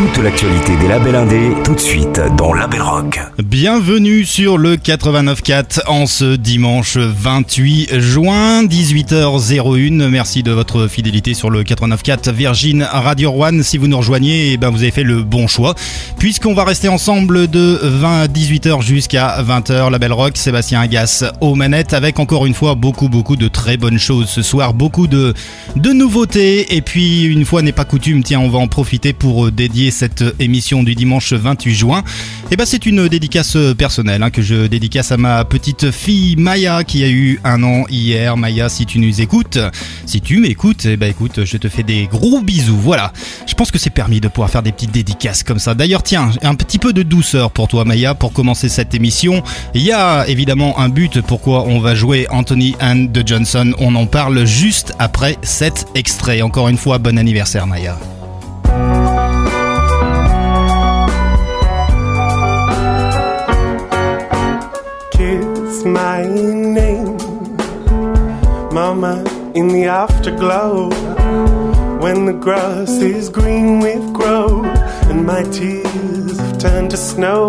Toute l'actualité des labels indés, tout de suite dans Label Rock. Bienvenue sur le 89.4 en ce dimanche 28 juin, 18h01. Merci de votre fidélité sur le 89.4 Virgin Radio One. Si vous nous rejoignez, eh ben vous avez fait le bon choix. Puisqu'on va rester ensemble de 20 18h jusqu'à 20h, Label Rock, Sébastien Agas aux manettes avec encore une fois beaucoup beaucoup de très bonnes choses ce soir, beaucoup de, de nouveautés. Et puis une fois n'est pas coutume, tiens, on va en profiter pour dédier cette émission du dimanche 28 juin. Et eh ben c'est une dédicace personnelle hein, que je dédicace à ma petite fille Maya qui a eu un an hier. Maya, si tu nous écoutes, si tu m'écoutes, et eh ben écoute, je te fais des gros bisous. Voilà. Je pense que c'est permis de pouvoir faire des petites dédicaces comme ça. D'ailleurs, tiens, un petit peu de douceur pour toi Maya pour commencer cette émission. Il y a évidemment un but pourquoi on va jouer Anthony and the Johnson. On en parle juste après cet extrait. Encore une fois, bon anniversaire Maya. My name. Mama, in the afterglow, when the grass is green with growth and my tears have turned to snow,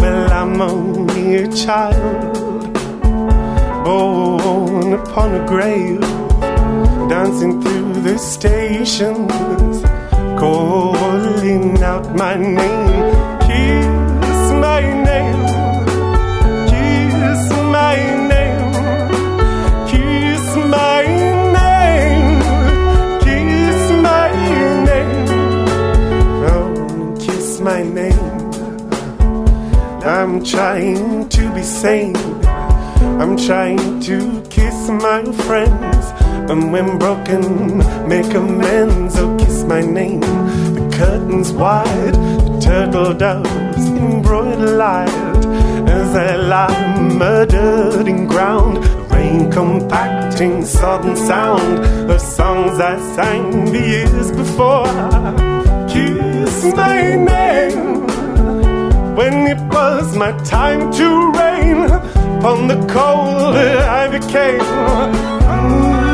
well, I'm only a child, born upon a grave, dancing through the stations, calling out my name. Kiss my I'm trying to be sane. I'm trying to kiss my friends. And when broken, make amends. Oh, kiss my name. The curtains wide, the turtle doves embroidered. As I lie murdered in ground, rain compacting sudden sound of songs I sang the years before. Kiss my name when it was my time to reign upon the cold I became.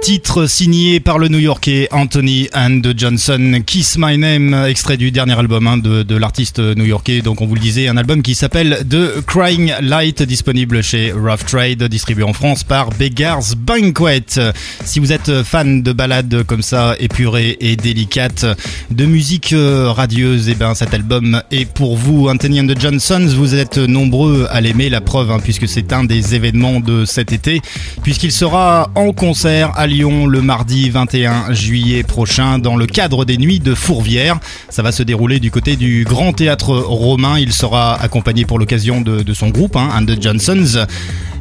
Titre signé par le New-Yorkais Anthony and Johnson, Kiss My Name, extrait du dernier album hein, de, l'artiste new-yorkais. Donc on vous le disait, un album qui s'appelle The Crying Light, disponible chez Rough Trade, distribué en France par Beggars Banquet. Si vous êtes fan de ballades comme ça, épurées et délicates, de musique euh, radieuse, et eh ben cet album est pour vous. Anthony and the Johnsons, vous êtes nombreux à l'aimer, la preuve, hein, puisque c'est un des événements de cet été, puisqu'il sera en concert à Lyon le mardi 21 juillet prochain dans le cadre des Nuits de Fourvière. Ça va se dérouler du côté du Grand Théâtre Romain. Il sera accompagné pour l'occasion de, son groupe, hein, And the Johnsons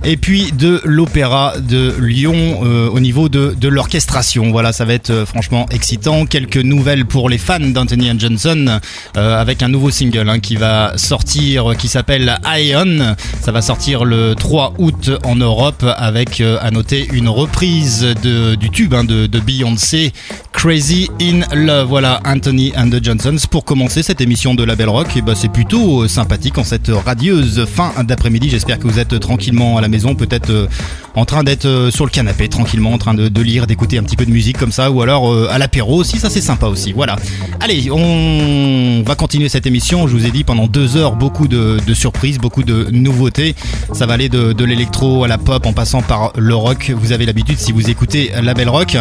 et puis de l'Opéra de Lyon euh, au niveau de, de l'orchestration. Voilà, ça va être euh, franchement excitant. Quelques nouvelles pour les fans d'Anthony Johnson euh, avec un nouveau single hein, qui va sortir qui s'appelle Ion. Ça va sortir le 3 août en Europe avec à noter une reprise reprise du tube hein, de, Beyoncé, Crazy in Love. Voilà, Anthony and the Johnsons. Pour commencer cette émission de la Belle Rock, et bah, c'est plutôt sympathique en cette radieuse fin d'après-midi. J'espère que vous êtes tranquillement à la maison, peut-être euh, en train d'être euh, sur le canapé, tranquillement, en train de, lire, d'écouter un petit peu de musique comme ça, ou alors euh, à l'apéro aussi, ça c'est sympa aussi. Voilà. Allez, on va continuer cette émission. Je vous ai dit pendant deux heures, beaucoup de, surprises, beaucoup de nouveautés. Ça va aller de l'électro à la pop en passant par le rock. Vous avez l'habitude si vous écoutez la Belle Rock.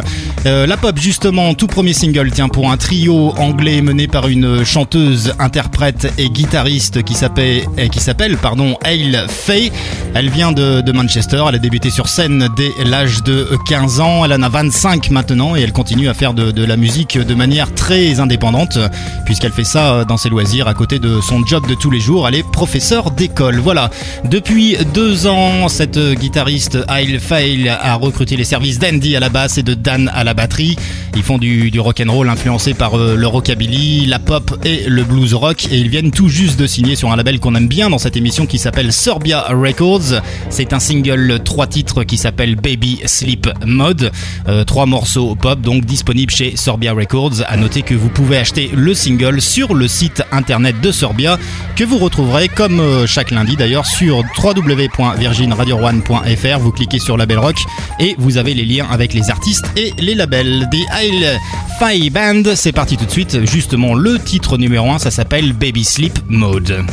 Euh, la pop, justement, tout premier single, tiens, pour un trio anglais mené par une chanteuse, interprète et guitariste qui s'appelle, qui s'appelle, Aile Faye. Elle vient de, de Manchester. Elle a débuté sur scène dès l'âge de 15 ans. Elle en a 25 maintenant et elle continue à faire de, la musique de manière très indépendante puisqu'elle fait ça dans ses loisirs à côté de son job de tous les jours. Elle est professeure d'école. Voilà. Depuis deux ans, cette guitariste Aile Faye a recruté les services d'Andy à la basse et de Dan à la batterie. Ils font du, du rock and roll influencé par euh, le rockabilly, la pop et le blues rock et ils viennent tout juste de signer sur un label qu'on aime bien dans cette émission qui s'appelle Serbia Records. C'est un single trois titres qui s'appelle Baby Sleep Mode. Euh, trois morceaux pop donc disponibles chez Serbia Records. À noter que vous pouvez acheter le single sur le site internet de Serbia que vous retrouverez comme euh, chaque lundi d'ailleurs sur www.virginradio1.fr. Vous cliquez sur Label Rock et vous avez les liens avec les artistes et les labels. The Isle Fire Band, c'est parti tout de suite. Justement, le titre numéro 1, ça s'appelle Baby Sleep Mode.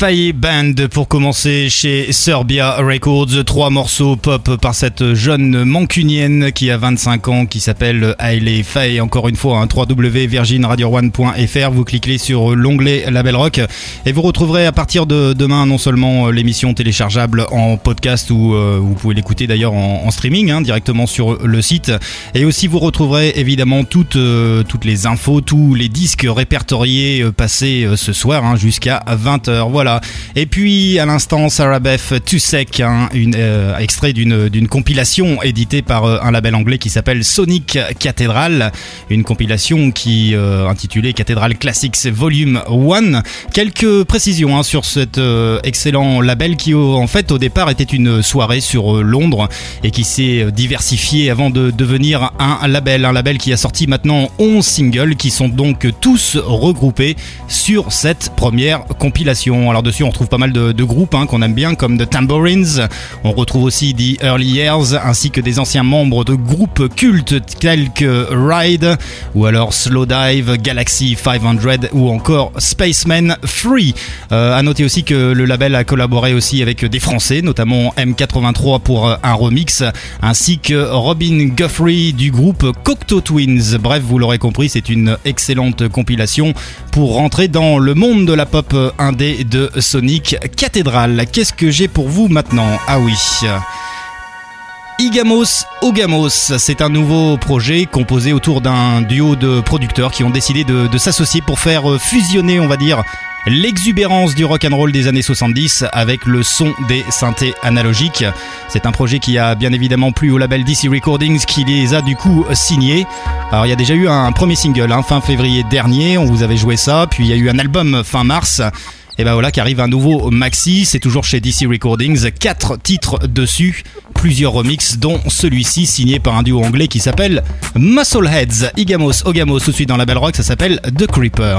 Faye Band pour commencer chez Serbia Records. Trois morceaux pop par cette jeune mancunienne qui a 25 ans qui s'appelle Hailey Faye. Encore une fois, hein, www.virginradio1.fr. Vous cliquez sur l'onglet Label Rock et vous retrouverez à partir de demain non seulement l'émission téléchargeable en podcast ou euh, vous pouvez l'écouter d'ailleurs en, streaming hein, directement sur le site et aussi vous retrouverez évidemment toutes, euh, toutes les infos, tous les disques répertoriés euh, passés ce soir hein, jusqu'à 20h. Voilà. Et puis à l'instant, Sarah Beth Tusek, hein, extrait d'une compilation éditée par euh, un label anglais qui s'appelle Sonic Cathedral, une compilation qui euh, intitulée Cathedral Classics Volume 1. Quelques précisions hein, sur cet euh, excellent label qui en fait au départ était une soirée sur Londres et qui s'est diversifié avant de devenir un label, un label qui a sorti maintenant 11 singles qui sont donc tous regroupés sur cette première compilation. Alors dessus on retrouve pas mal de, groupes hein, qu'on aime bien comme The Tambourines, on retrouve aussi The Early Years ainsi que des anciens membres de groupes cultes tels que Ride ou alors Slow Dive, Galaxy 500 ou encore Spaceman Free. Euh, à noter aussi que le label a collaboré aussi avec des Français, notamment M83 pour euh, un remix, ainsi que Robin Guthrie du groupe Cocteau Twins. Bref, vous l'aurez compris, c'est une excellente compilation pour rentrer dans le monde de la pop indé de Sonic Cathedral. Qu'est-ce que j'ai pour vous maintenant? Ah oui. Igamos Ogamos, c'est un nouveau projet composé autour d'un duo de producteurs qui ont décidé de, s'associer pour faire fusionner, on va dire, l'exubérance du rock and roll des années 70 avec le son des synthés analogiques. C'est un projet qui a bien évidemment plu au label DC Recordings qui les a du coup signés. Alors il y a déjà eu un premier single hein, fin février dernier, on vous avait joué ça, puis il y a eu un album fin mars. Et ben voilà qu'arrive un nouveau maxi, c'est toujours chez DC Recordings, quatre titres dessus, plusieurs remixes dont celui-ci signé par un duo anglais qui s'appelle Muscleheads. Igamos, Ogamos tout de dans la Belle Rock, ça s'appelle The Creeper.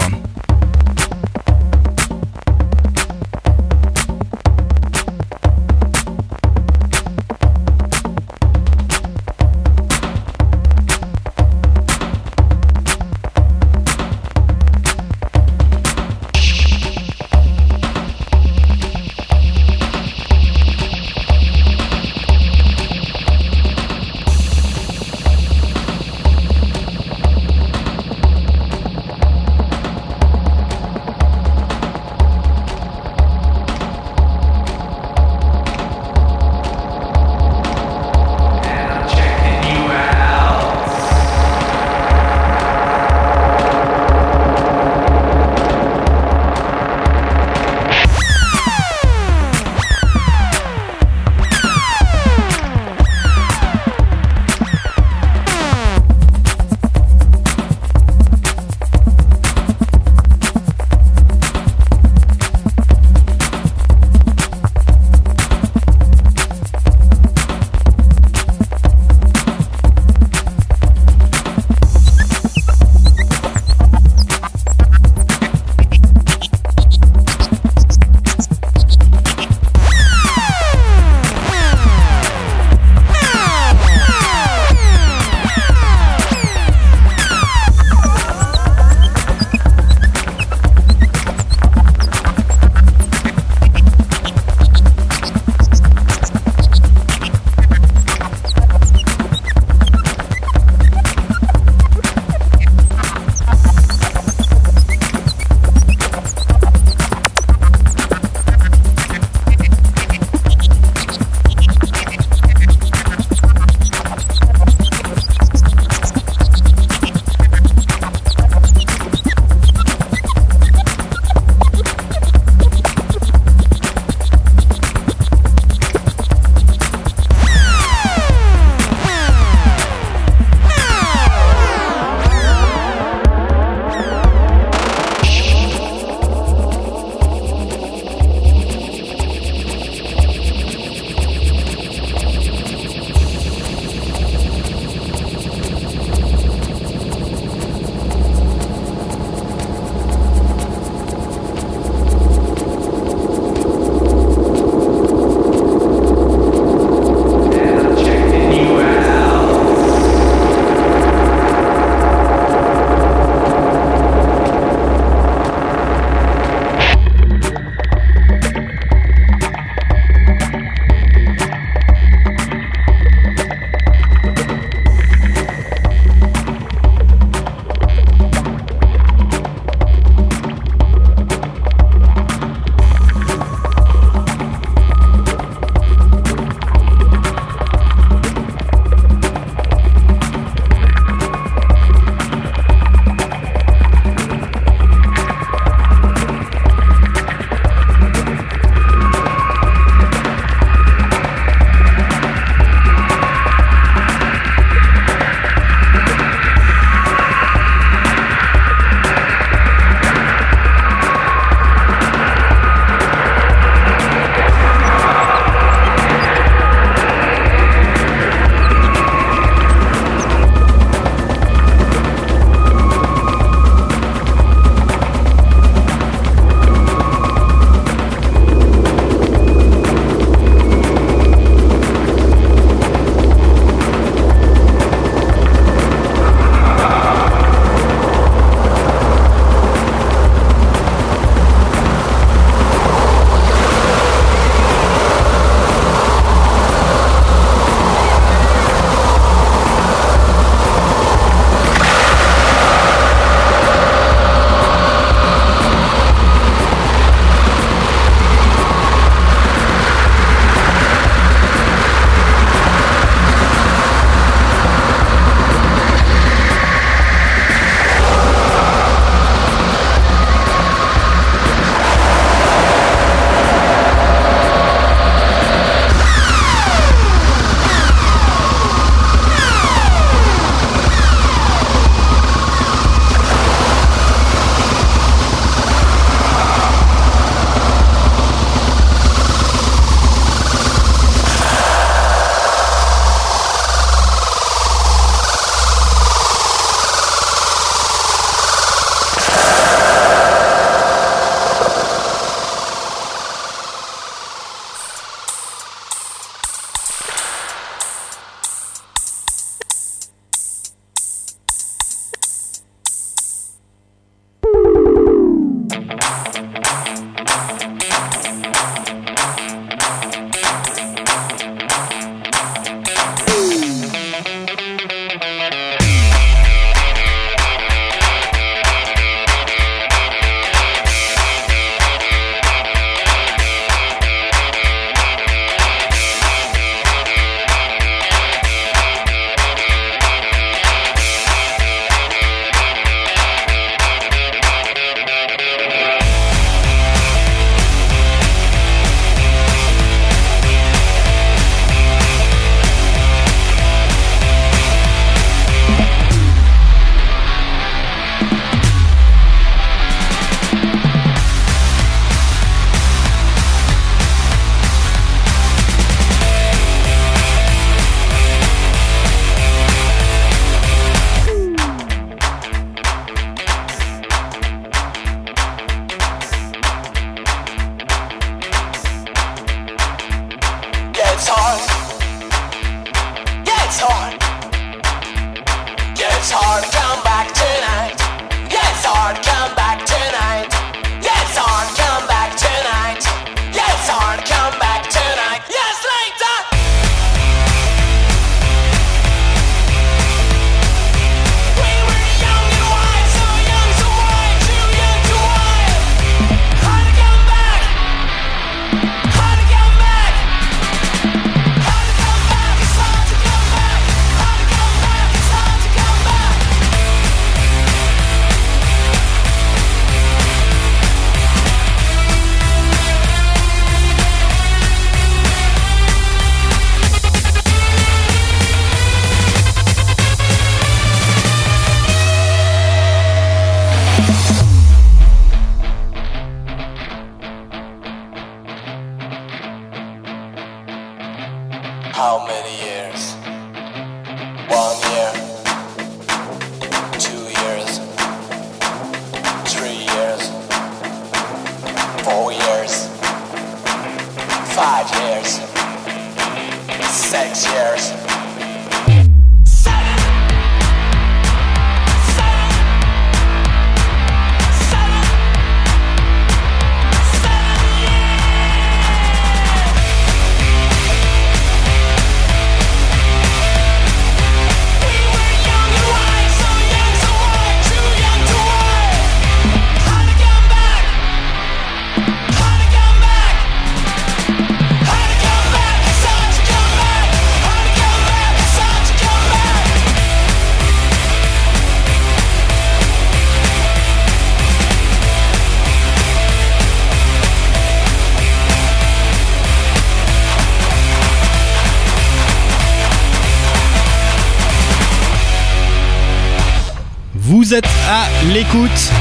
À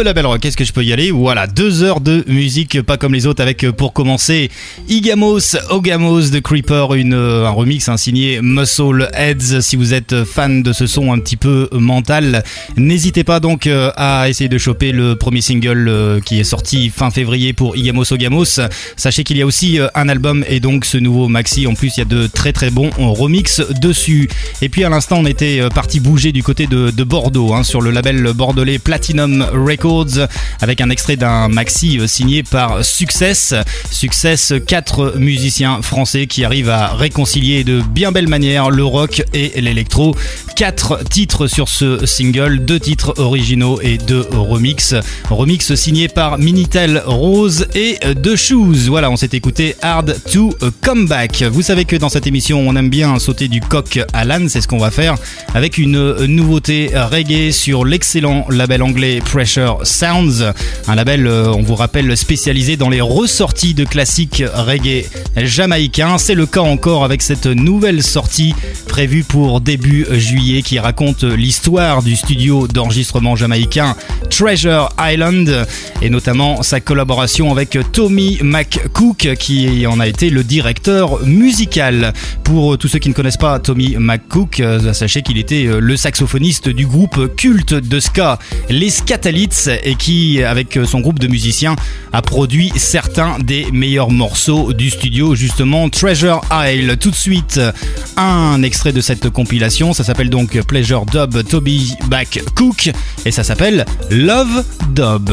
l'écoute de la belle rock. Est-ce que je peux y aller Voilà, deux heures de musique pas comme les autres avec euh, pour commencer Igamos Ogamos de Creeper, une, euh, un remix hein, signé Muscle Heads. Si vous êtes fan de ce son un petit peu mental, n'hésitez pas donc euh, à essayer de choper le premier single qui est sorti fin février pour Igamos Ogamos. Sachez qu'il y a aussi un album et donc ce nouveau maxi. En plus, il y a de très très bons remix dessus. Et puis à l'instant, on était parti bouger du côté de, de Bordeaux hein, sur le label bordelais Platinum Records avec un extrait d'un maxi euh, signé par Success. Success, quatre musiciens français qui arrivent à réconcilier de bien belle manière le rock et l'électro. Quatre titres sur ce single, deux titres originaux et deux remix. Remix signé par Minitel Rose et The Shoes. Voilà, on s'est écouté Hard to Come Back. Vous savez que dans cette émission, on aime bien sauter du coq à l'âne, c'est ce qu'on va faire avec une nouveauté reggae sur l'excellent label anglais Pressure Sounds. Un label, euh, on vous rappelle, spécialisé dans les ressorties de classiques reggae jamaïcains. C'est le cas encore avec cette nouvelle sortie prévue pour début juillet qui raconte l'histoire du studio d'enregistrement jamaïcain Treasure Island et notamment sa collaboration avec Tommy McCook qui en a été le directeur musical. Pour tous ceux qui ne connaissent pas Tommy McCook, euh, sachez qu'il était euh, le saxophoniste du groupe culte de ska, les Et qui, avec son groupe de musiciens, a produit certains des meilleurs morceaux du studio, justement Treasure Isle. Tout de suite, un extrait de cette compilation, ça s'appelle donc Pleasure Dub Toby McCook, et ça s'appelle Love Dub.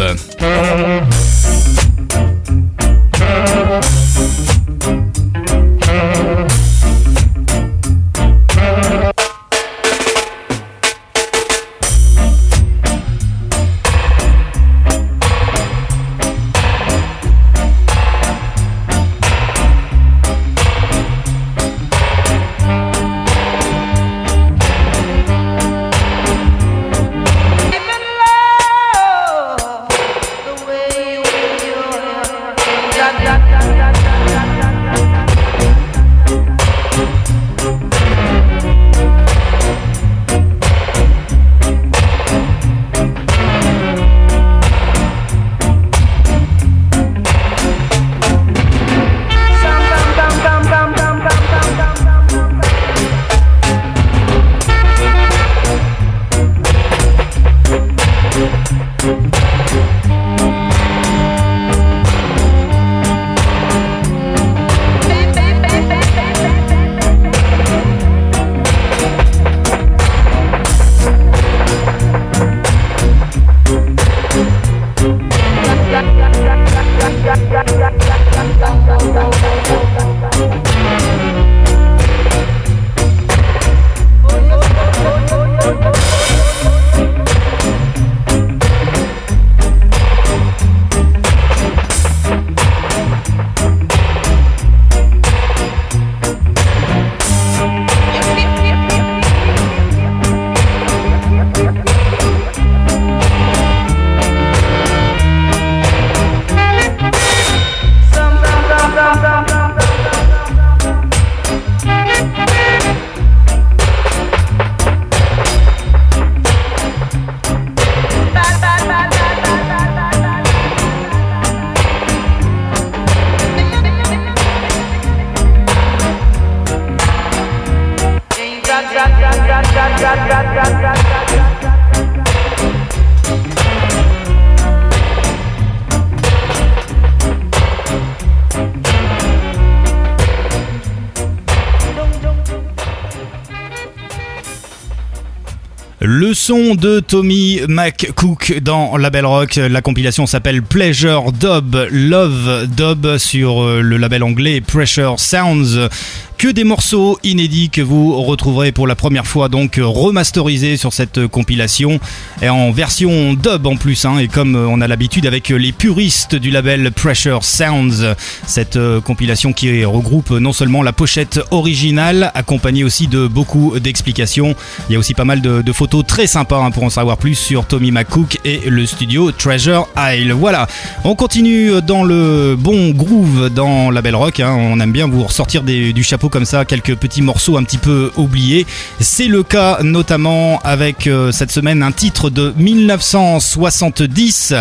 De Tommy McCook dans Label Rock. La compilation s'appelle Pleasure Dub, Love Dub sur euh, le label anglais Pressure Sounds. Que des morceaux inédits que vous retrouverez pour la première fois donc remasterisés sur cette compilation et en version dub en plus hein, et comme on a l'habitude avec les puristes du label Pressure Sounds cette euh, compilation qui regroupe non seulement la pochette originale accompagnée aussi de beaucoup d'explications. Il y a aussi pas mal de, photos très sympas hein, pour en savoir plus sur Tommy McCook et le studio Treasure Isle. Voilà. On continue dans le bon groove dans la belle rock hein. on aime bien vous ressortir des- du chapeau comme ça quelques petits morceaux un petit peu oubliés c'est le cas notamment avec euh, cette semaine un titre de 1970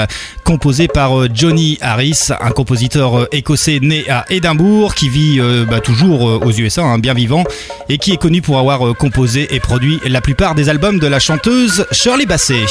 composé par euh, Johnny Harris, un compositeur euh, écossais né à Édimbourg qui vit bah, toujours aux USA, hein, bien vivant, et qui est connu pour avoir composé et produit la plupart des albums de la chanteuse Shirley Bassey.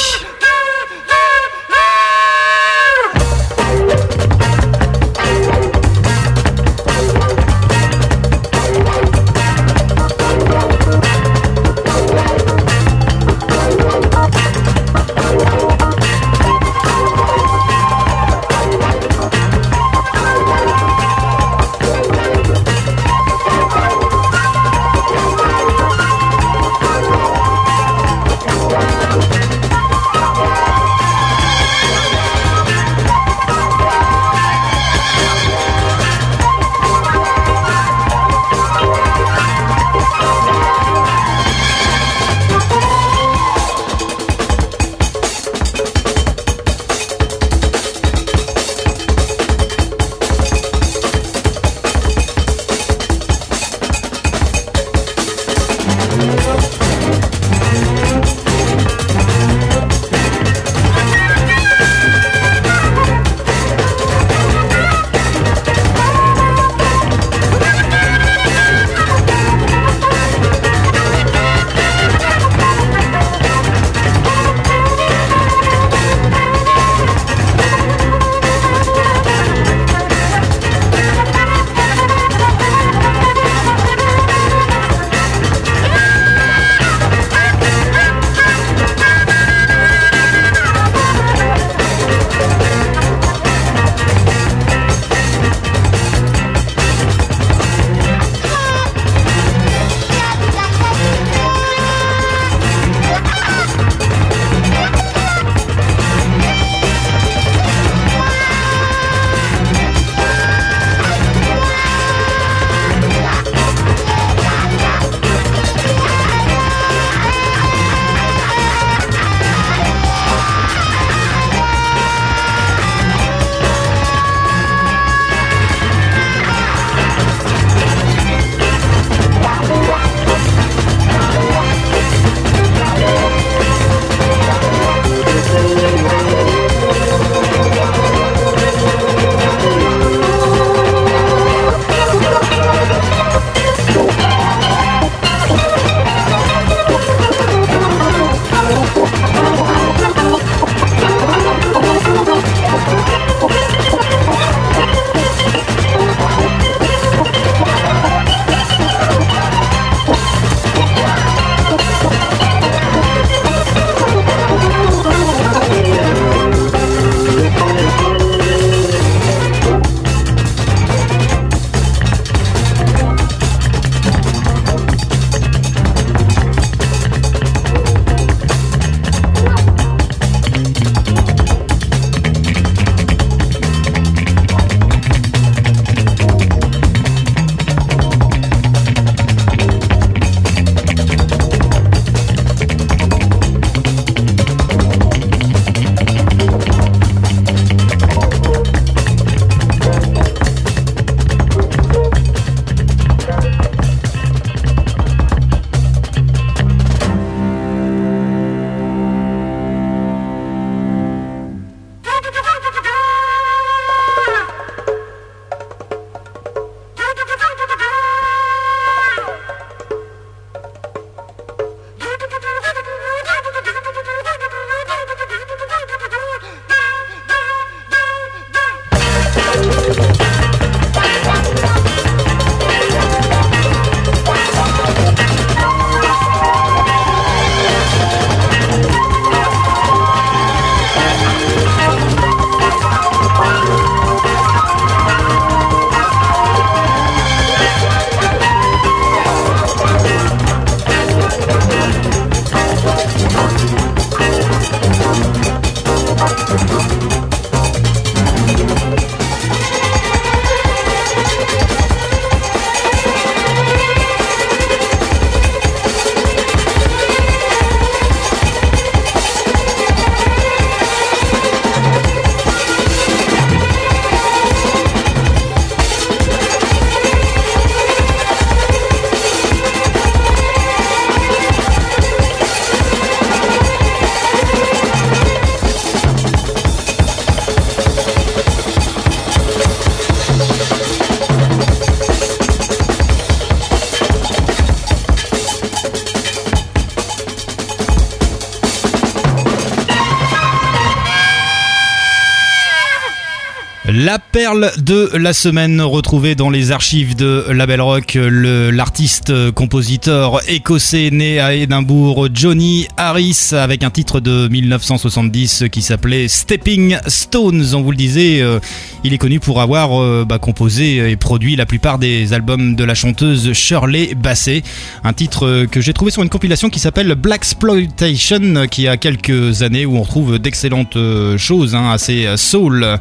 Perle de la semaine retrouvée dans les archives de Label Rock, l'artiste euh, compositeur écossais né à Édimbourg, Johnny Harris, avec un titre de 1970 qui s'appelait Stepping Stones. On vous le disait, euh, il est connu pour avoir euh, bah, composé et produit la plupart des albums de la chanteuse Shirley Bassey. Un titre que j'ai trouvé sur une compilation qui s'appelle Black Exploitation, qui a quelques années où on retrouve d'excellentes choses, hein, assez soul.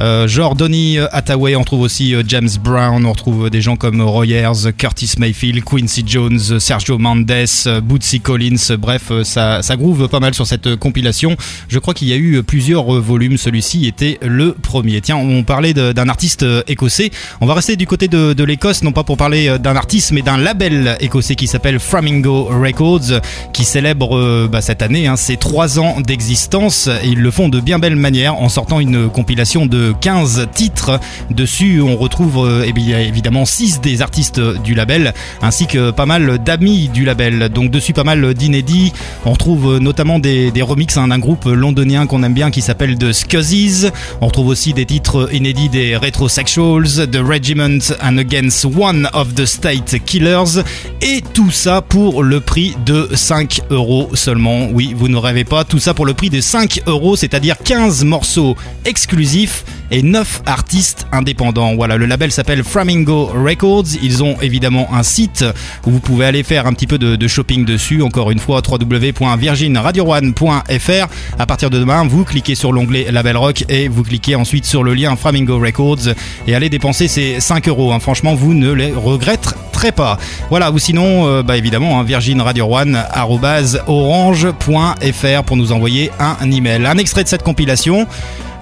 Euh, genre Donny Hathaway, on trouve aussi euh, James Brown, on retrouve des gens comme Roy Ayers, Curtis Mayfield, Quincy Jones, Sergio Mendes, euh, Bootsy Collins, bref, euh, ça, groove pas mal sur cette euh, compilation. Je crois qu'il y a eu plusieurs euh, volumes, celui-ci était le premier. Tiens, on parlait d'un artiste euh, écossais, on va rester du côté de, l'Écosse, non pas pour parler euh, d'un artiste, mais d'un label écossais qui s'appelle Flamingo Records, qui célèbre euh, bah, cette année hein, ses trois ans d'existence, ils le font de bien belle manière en sortant une compilation de 15 titres. Dessus, on retrouve euh, eh évidemment 6 des artistes du label, ainsi que pas mal d'amis du label. Donc dessus, pas mal d'inédits. On retrouve euh, notamment des, des remixes hein, d'un groupe londonien qu'on aime bien qui s'appelle The Scuzzies. On retrouve aussi des titres inédits des Retrosexuals, The Regiment and Against One of the State Killers. Et tout ça pour le prix de 5 euros seulement. Oui, vous ne rêvez pas, tout ça pour le prix de 5 euros, c'est-à-dire 15 morceaux exclusifs et 9 artistes indépendants. Voilà, le label s'appelle Flamingo Records. Ils ont évidemment un site où vous pouvez aller faire un petit peu de, shopping dessus. Encore une fois, www.virginradio1.fr. À partir de demain, vous cliquez sur l'onglet Label Rock et vous cliquez ensuite sur le lien Flamingo Records et allez dépenser ces 5 euros. hein. Franchement, vous ne les regretterez pas. Voilà, ou sinon, euh, bah évidemment, hein, virginradio1.orange.fr pour nous envoyer un email. Un extrait de cette compilation.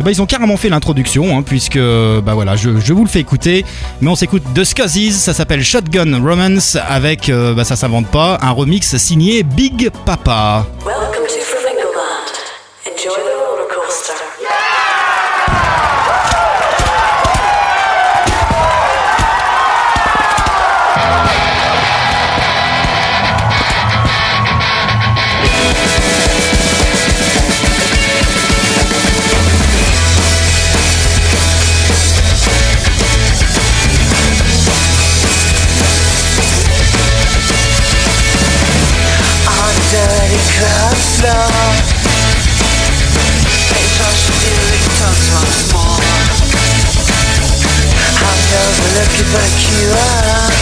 Ben, ils ont carrément fait l'introduction, hein, puisque bah voilà, je, je vous le fais écouter. Mais on s'écoute The Scuzzies, ça s'appelle Shotgun Romance, avec, euh, bah ça s'invente pas, un remix signé Big Papa. Welcome to. Enjoy the Hungover looking for a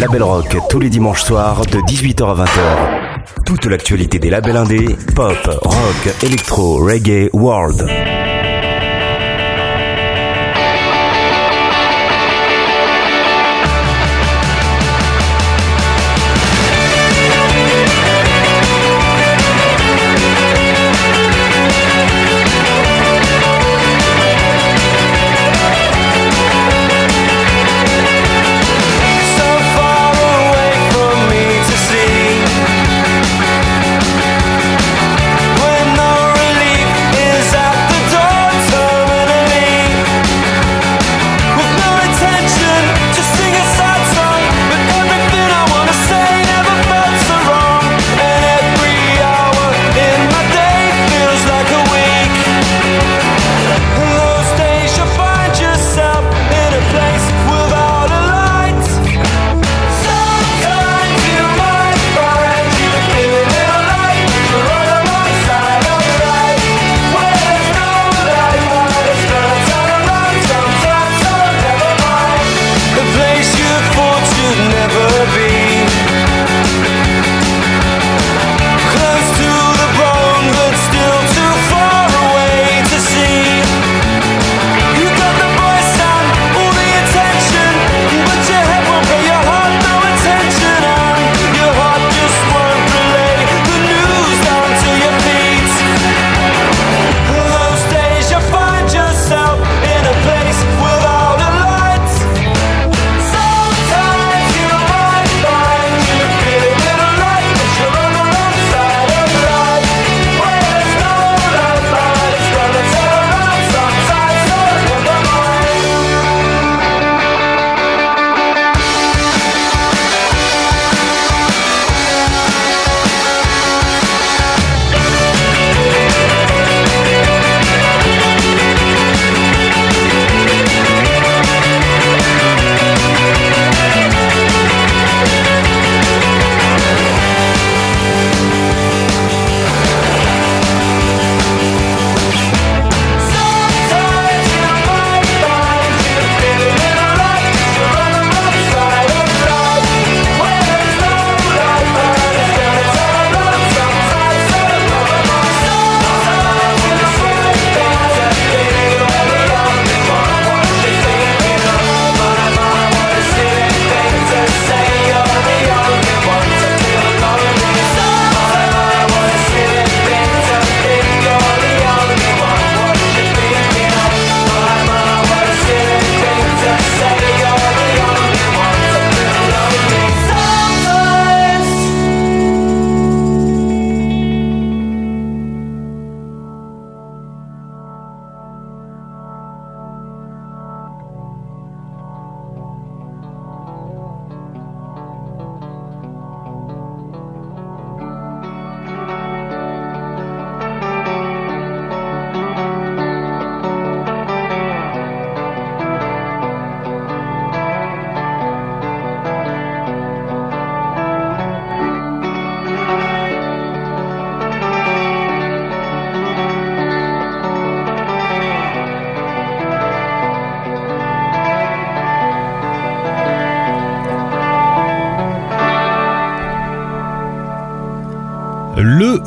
Label Rock tous les dimanches soirs de 18h à 20h. Toute l'actualité des labels indés, pop, rock, électro, reggae, world.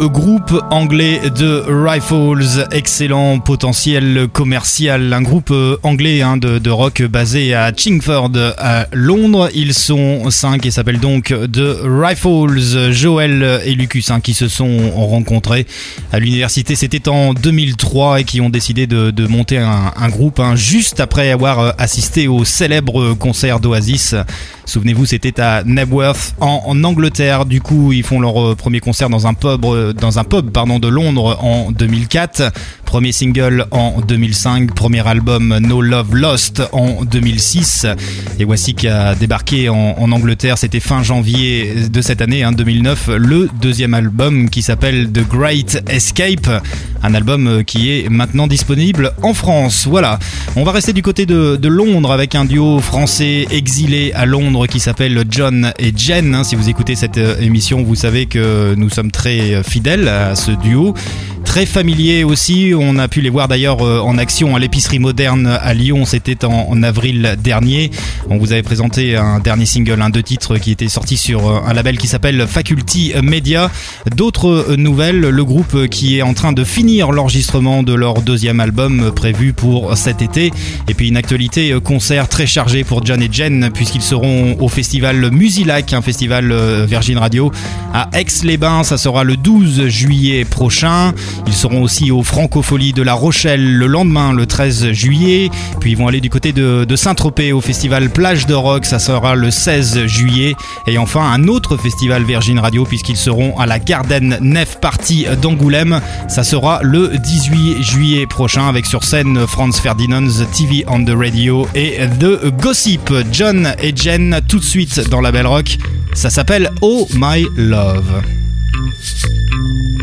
Groupe anglais de Rifles, excellent potentiel commercial. Un groupe euh, anglais hein, de, rock basé à Chingford, à Londres. Ils sont cinq et s'appellent donc The Rifles. Joël et Lucas hein, qui se sont rencontrés à l'université. C'était en 2003 et qui ont décidé de, monter un, groupe hein, juste après avoir euh, assisté au célèbre concert d'Oasis. Souvenez-vous, c'était à Nebworth en, Angleterre. Du coup, ils font leur euh, premier concert dans un pub, dans un pub pardon, de Londres en 2004. Premier single en 2005, premier album No Love Lost en 2006. Et voici qui a débarqué en, Angleterre, c'était fin janvier de cette année, hein, 2009, le deuxième album qui s'appelle The Great Escape. Un album euh, qui est maintenant disponible en France. Voilà, on va rester du côté de, Londres avec un duo français exilé à Londres qui s'appelle John et Jen. hein. Si vous écoutez cette euh, émission, vous savez que nous sommes très fidèles à ce duo. Très familier aussi, on a pu les voir d'ailleurs euh, en action à l'épicerie moderne à Lyon, c'était en, avril dernier. On vous avait présenté un dernier single, un deux titres qui était sorti sur euh, un label qui s'appelle Faculty Media. D'autres euh, nouvelles, le groupe qui est en train de finir l'enregistrement de leur deuxième album prévu pour cet été. Et puis une actualité concert très chargée pour John et Jen puisqu'ils seront au festival Musilac, un festival Virgin Radio à Aix-les-Bains. Ça sera le 12 juillet prochain. Ils seront aussi au Francofolie de La Rochelle le lendemain, le 13 juillet. Puis ils vont aller du côté de, de Saint-Tropez au festival Plage de Rock. Ça sera le 16 juillet. Et enfin un autre festival Virgin Radio puisqu'ils seront à la Garden Nef Party d'Angoulême. Ça sera le 18 juillet prochain avec sur scène Franz Ferdinand's TV on the Radio et The Gossip. John et Jen tout de suite dans la Belle Rock. Ça s'appelle Oh My Love. Thank you.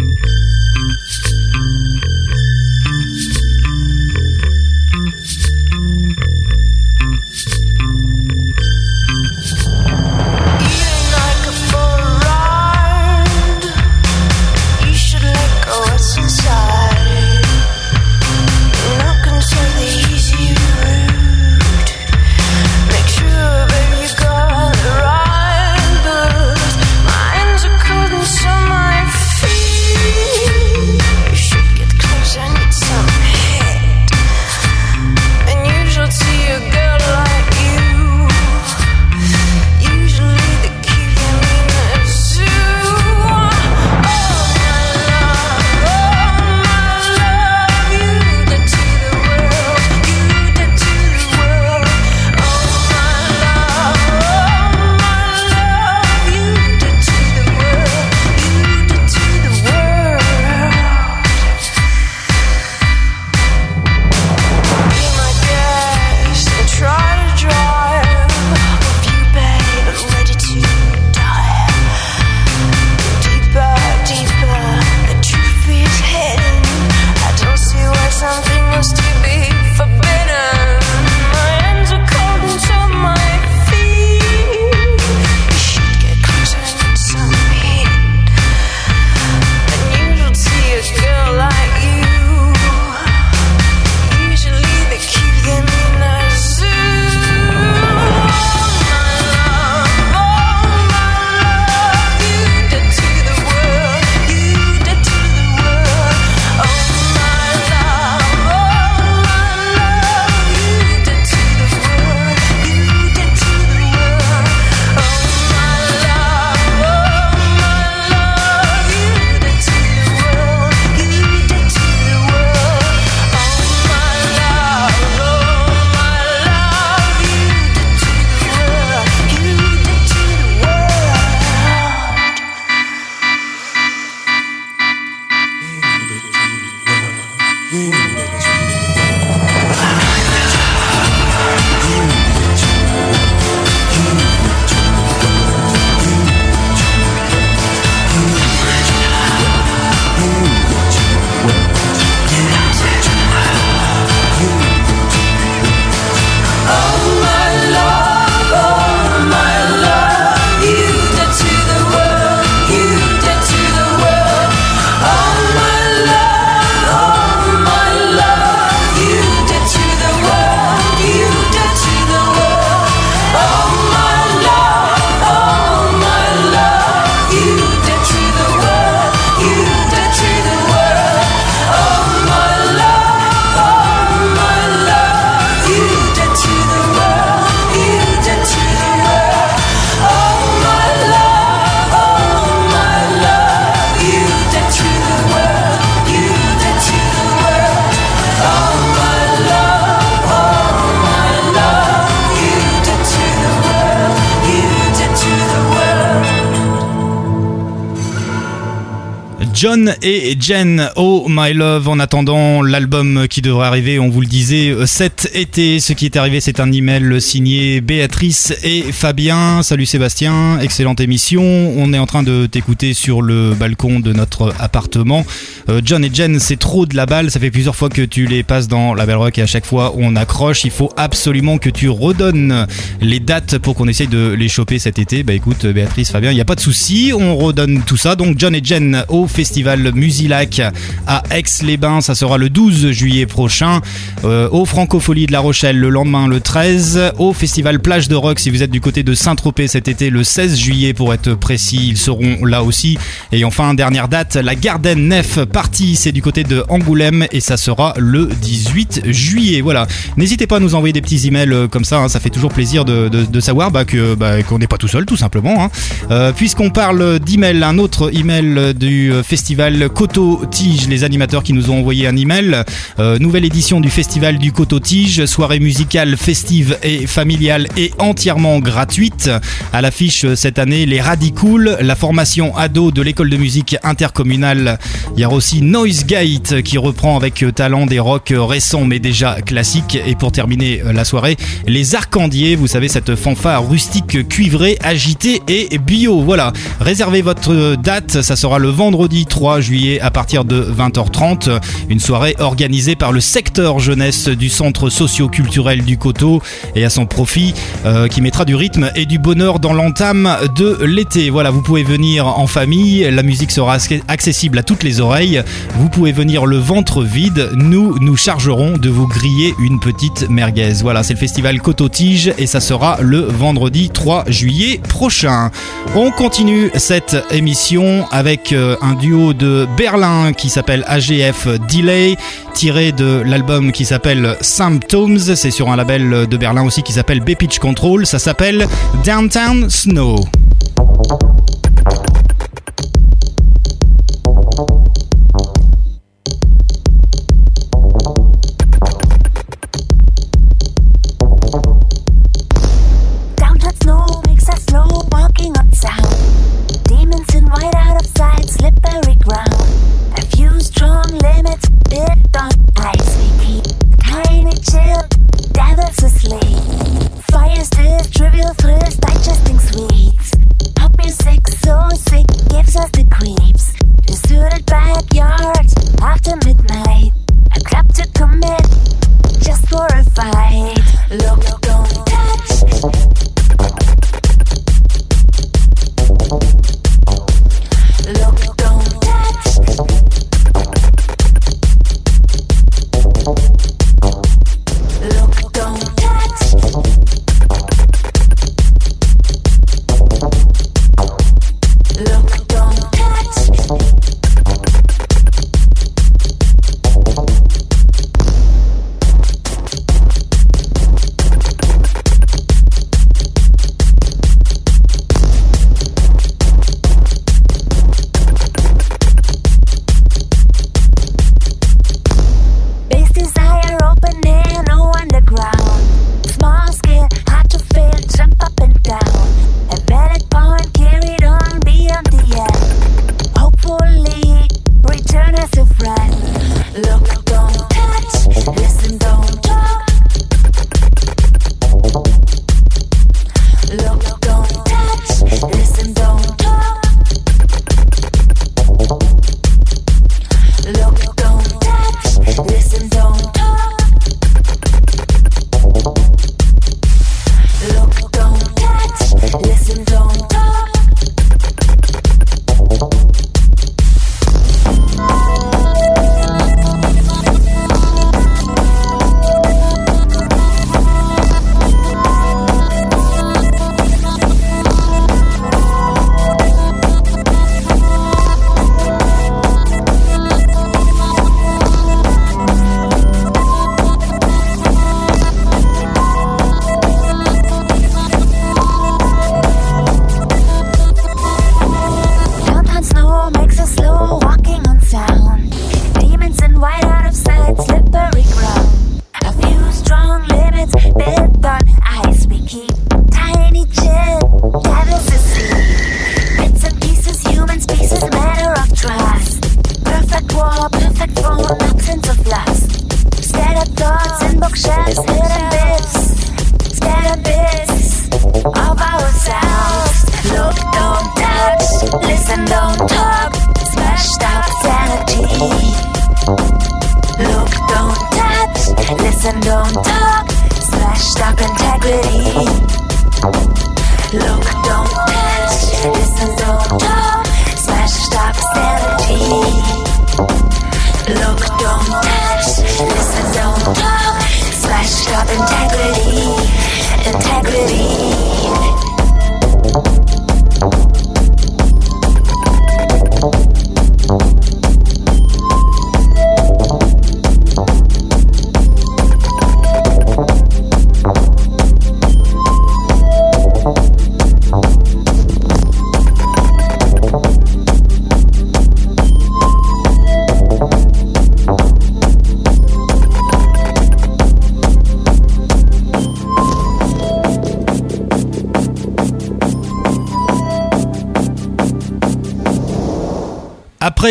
Et Jen, Oh My Love, en attendant l'album qui devrait arriver, on vous le disait, euh, cet été. Ce qui est arrivé, c'est un email signé Béatrice et Fabien. Salut Sébastien, excellente émission. On est en train de t'écouter sur le balcon de notre appartement. Euh, John et Jen, c'est trop de la balle. Ça fait plusieurs fois que tu les passes dans la Belle Rock et à chaque fois on accroche. Il faut absolument que tu redonnes les dates pour qu'on essaye de les choper cet été. Bah écoute, Béatrice, Fabien, il n'y a pas de souci. On redonne tout ça. Donc John et Jen au festival festival À Aix-les-Bains. Ça sera le 12 juillet prochain. Euh, au Francofolie de La Rochelle le lendemain, le 13. Au festival Plage de Rock, si vous êtes du côté de Saint-Tropez cet été, le 16 juillet pour être précis. Ils seront là aussi. Et enfin, dernière date, la Garden Nef Party, c'est du côté de Angoulême et ça sera le 18 juillet. Voilà. N'hésitez pas à nous envoyer des petits emails euh, comme ça, hein, ça fait toujours plaisir de, savoir bah, bah, qu'on n'est pas tout seul, tout simplement. hein. Euh, Puisqu'on parle d'email, un autre email du festival Coteau Tige, les animateurs qui nous ont envoyé un email. Euh, nouvelle édition du festival du Coteau Tige, soirée musicale festive et familiale et entièrement gratuite. À l'affiche euh, cette année, les Radicool, la formation ado de l'école de musique intercommunale. Il y a aussi Noise Gate qui reprend avec euh, talent des rocks euh, récents mais déjà classiques. Et pour terminer euh, la soirée, les Arcandiers, vous savez, cette fanfare rustique cuivrée, agitée et bio. Voilà, réservez votre euh, date, ça sera le vendredi 3 juillet partir de 20h30. Une soirée organisée par le secteur jeunesse du centre socio-culturel du Coteau et à son profit euh, qui mettra du rythme et du bonheur dans l'entame de l'été. Voilà, vous pouvez venir en famille, la musique sera ac- accessible à toutes les oreilles. Vous pouvez venir le ventre vide, nous nous chargerons de vous griller une petite merguez. Voilà, c'est le festival Coteau-Tige et ça sera le vendredi 3 juillet prochain. On continue cette émission avec euh, un duo de Berlin qui s'appelle AGF Delay, tiré de l'album qui s'appelle Symptoms. C'est sur un label de Berlin aussi qui s'appelle B-Pitch Control. Ça s'appelle Downtown Snow.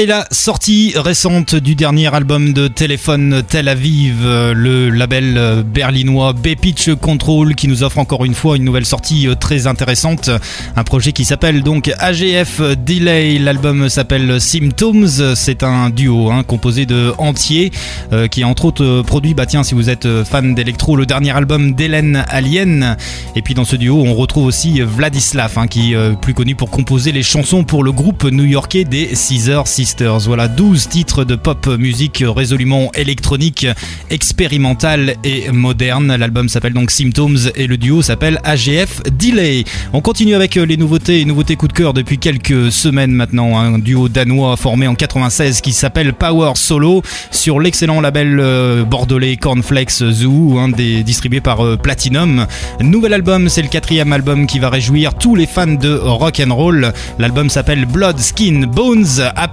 La sortie récente du dernier album de Téléphone Tel Aviv, euh, le label euh, berlinois B-Pitch Control qui nous offre encore une fois une nouvelle sortie euh, très intéressante. Un projet qui s'appelle donc AGF Delay. L'album s'appelle Symptoms. C'est un duo hein, composé de entiers euh, qui entre autres produit, bah tiens, si vous êtes fan d'électro, le dernier album d'Hélène Alien. Et puis dans ce duo, on retrouve aussi Vladislav, hein, qui est plus connu pour composer les chansons pour le groupe new-yorkais des Caesar Sisters. Voilà 12 titres de pop musique résolument électronique, expérimentale et moderne. L'album s'appelle donc Symptoms et le duo s'appelle AGF Delay. On continue avec les nouveautés et nouveautés coup de cœur depuis quelques semaines maintenant. Un duo danois formé en 96 qui s'appelle Power Solo sur l'excellent label euh, bordelais Cornflakes Zoo, distribués par euh, Platinum. Nouvel album, c'est le quatrième album qui va réjouir tous les fans de rock and roll. L'album s'appelle Blood, Skin, Bones. À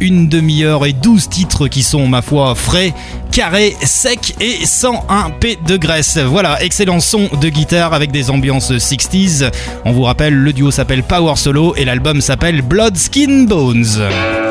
une demi-heure et 12 titres qui sont, ma foi, frais, carrés, secs et sans un P de graisse. Voilà, excellent son de guitare avec des ambiances 60s. On vous rappelle, le duo s'appelle Power Solo et l'album s'appelle Blood, Skin, Bones.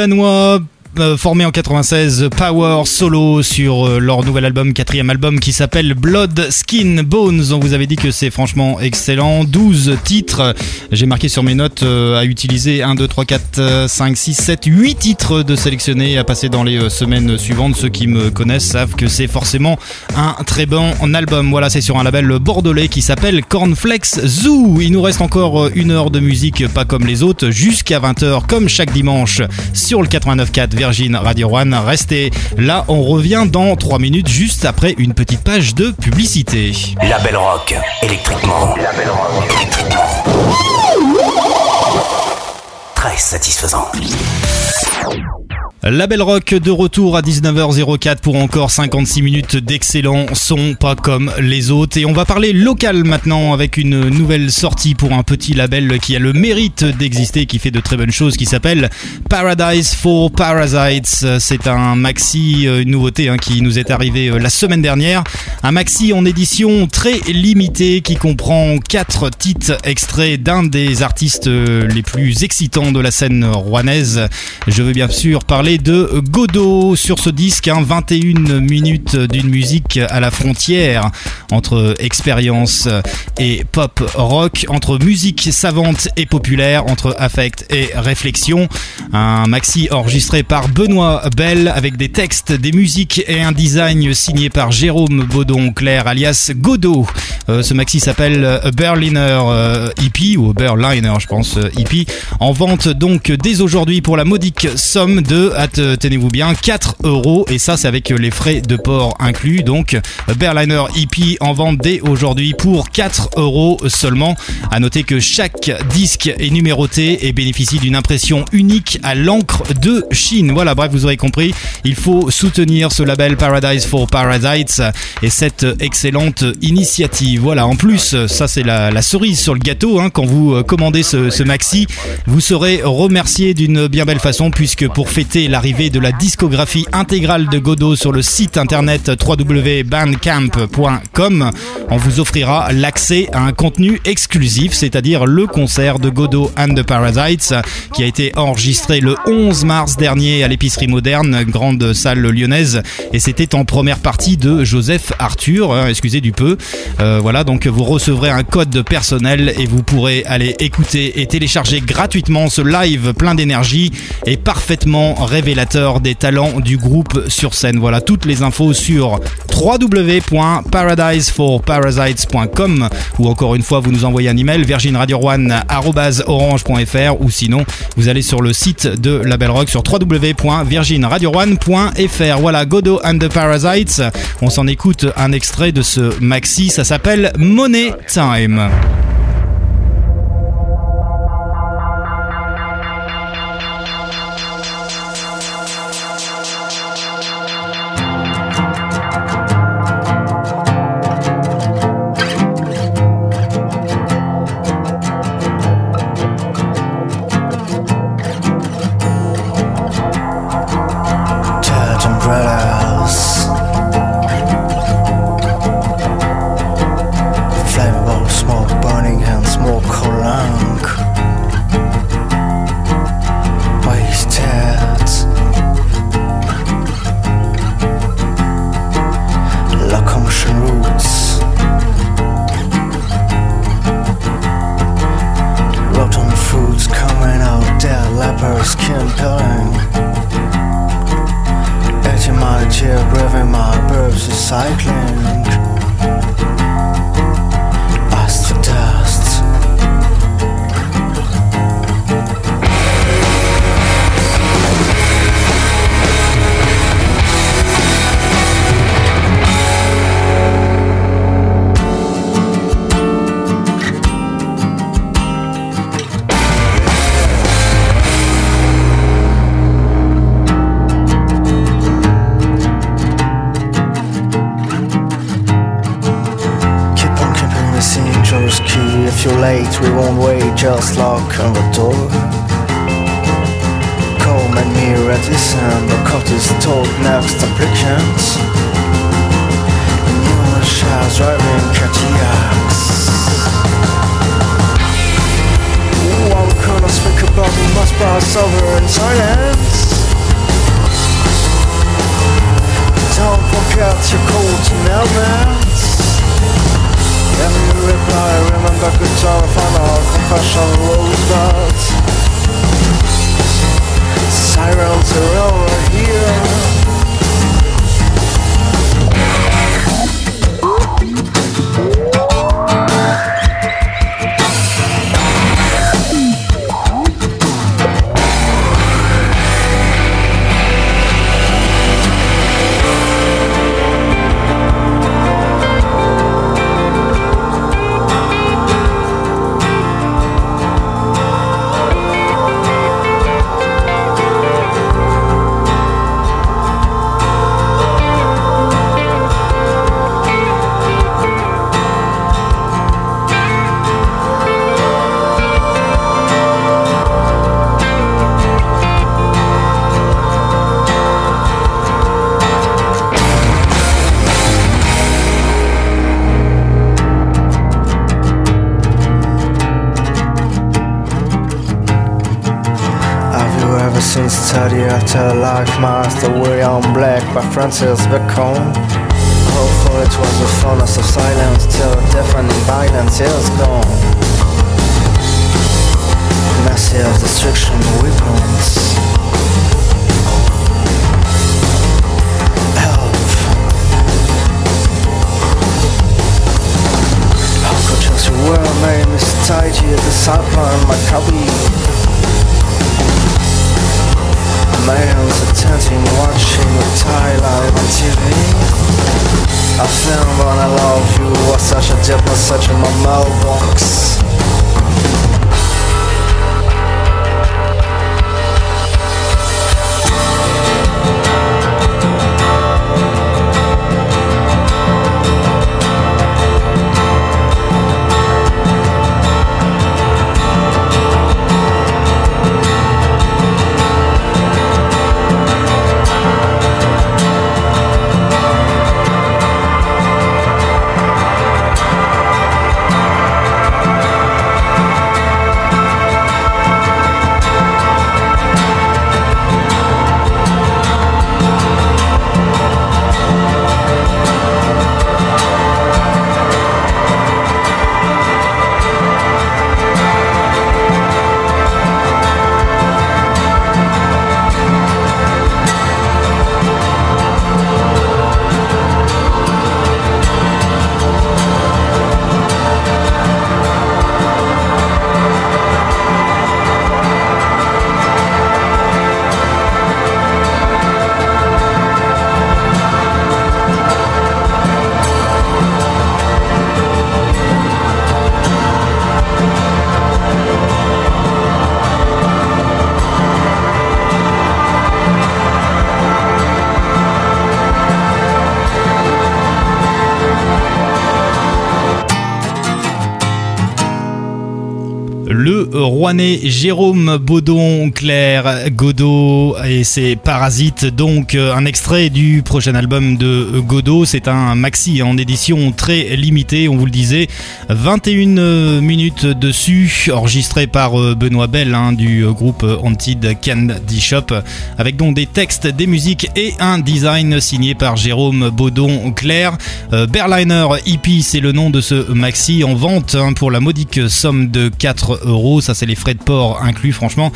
Danois formé en 96, Power Solo sur euh, leur nouvel album, quatrième album qui s'appelle Blood, Skin, Bones. On vous avait dit que c'est franchement excellent. 12 titres. J'ai marqué sur mes notes euh, à utiliser 1, 2, 3, 4, 5, 6, 7, 8 titres de sélectionnés à passer dans les euh, semaines suivantes. Ceux qui me connaissent savent que c'est forcément un très bon album. Voilà, c'est sur un label bordelais qui s'appelle Cornflakes Zoo. Il nous reste encore euh, une heure de musique, pas comme les autres, jusqu'à 20h, comme chaque dimanche, sur le 89.4 Radio One. Restez là, on revient dans 3 minutes, juste après une petite page de publicité. Label Rock, électriquement. Label Rock, électriquement. Très satisfaisant. Label Rock de retour à 19h04 pour encore 56 minutes d'excellent son, pas comme les autres. Et on va parler local maintenant avec une nouvelle sortie pour un petit label qui a le mérite d'exister, qui fait de très bonnes choses, qui s'appelle Paradise for Parasites. C'est un maxi, euh, une nouveauté hein, qui nous est arrivé euh, la semaine dernière. Un maxi en édition très limitée qui comprend 4 titres extraits d'un des artistes euh, les plus excitants de la scène rouennaise. Je veux bien sûr parler de Godot sur ce disque, hein, 21 minutes d'une musique à la frontière entre expérience et pop rock, entre musique savante et populaire, entre affect et réflexion. Un maxi enregistré par Benoît Bell avec des textes, des musiques et un design signé par Jérôme Baudon Claire alias Godot. Euh, ce maxi s'appelle euh, Berliner euh, EP ou Berliner je pense euh, EP en vente donc dès aujourd'hui pour la modique somme de tenez-vous bien 4 euros et ça c'est avec les frais de port inclus. Donc Berliner EP en vente dès aujourd'hui pour 4 euros seulement. À noter que chaque disque est numéroté et bénéficie d'une impression unique à l'encre de Chine. Voilà bref vous aurez compris il faut soutenir ce label Paradise for Parasites et cette excellente initiative. Voilà, en plus, ça c'est la, la cerise sur le gâteau, hein, quand vous euh, commandez ce, ce maxi, vous serez remercié d'une bien belle façon puisque pour fêter l'arrivée de la discographie intégrale de Godot sur le site internet www.bandcamp.com, on vous offrira l'accès à un contenu exclusif, c'est-à-dire le concert de Godot and the Parasites qui a été enregistré le 11 mars dernier à l'épicerie moderne, grande salle lyonnaise, et c'était en première partie de Joseph Arthur, hein, excusez du peu. Euh, voilà, donc vous recevrez un code personnel et vous pourrez aller écouter et télécharger gratuitement ce live plein d'énergie et parfaitement révélateur des talents du groupe sur scène. Voilà, toutes les infos sur www.paradiseforparasites.com ou encore une fois vous nous envoyez un email virginradio1@orange.fr ou sinon vous allez sur le site de Label Rock sur www.virginradio1.fr. Voilà, Godot and the Parasites. On s'en écoute un extrait de ce maxi, ça s'appelle Money Time. Black by Francis Bacon. Hopeful it was the fullness of silence till deafening violence is gone. Massive destruction weapons. Help. How could just a world made a disciple in my copy? Millions attending, watching the twilight on TV. I film when I love you was such a dip, was such in my mailbox. Jérôme Baudon Claire Godot et ses Parasites, donc euh, un extrait du prochain album de Godot. C'est un maxi en édition très limitée, on vous le disait. 21 minutes dessus, enregistré par euh, Benoît Bell hein, du groupe Haunted Candy Shop, avec donc des textes, des musiques et un design signé par Jérôme Baudon Claire. Euh, Berliner EP, c'est le nom de ce maxi en vente hein, pour la modique somme de 4 euros. Ça, c'est les frais de port inclus, franchement.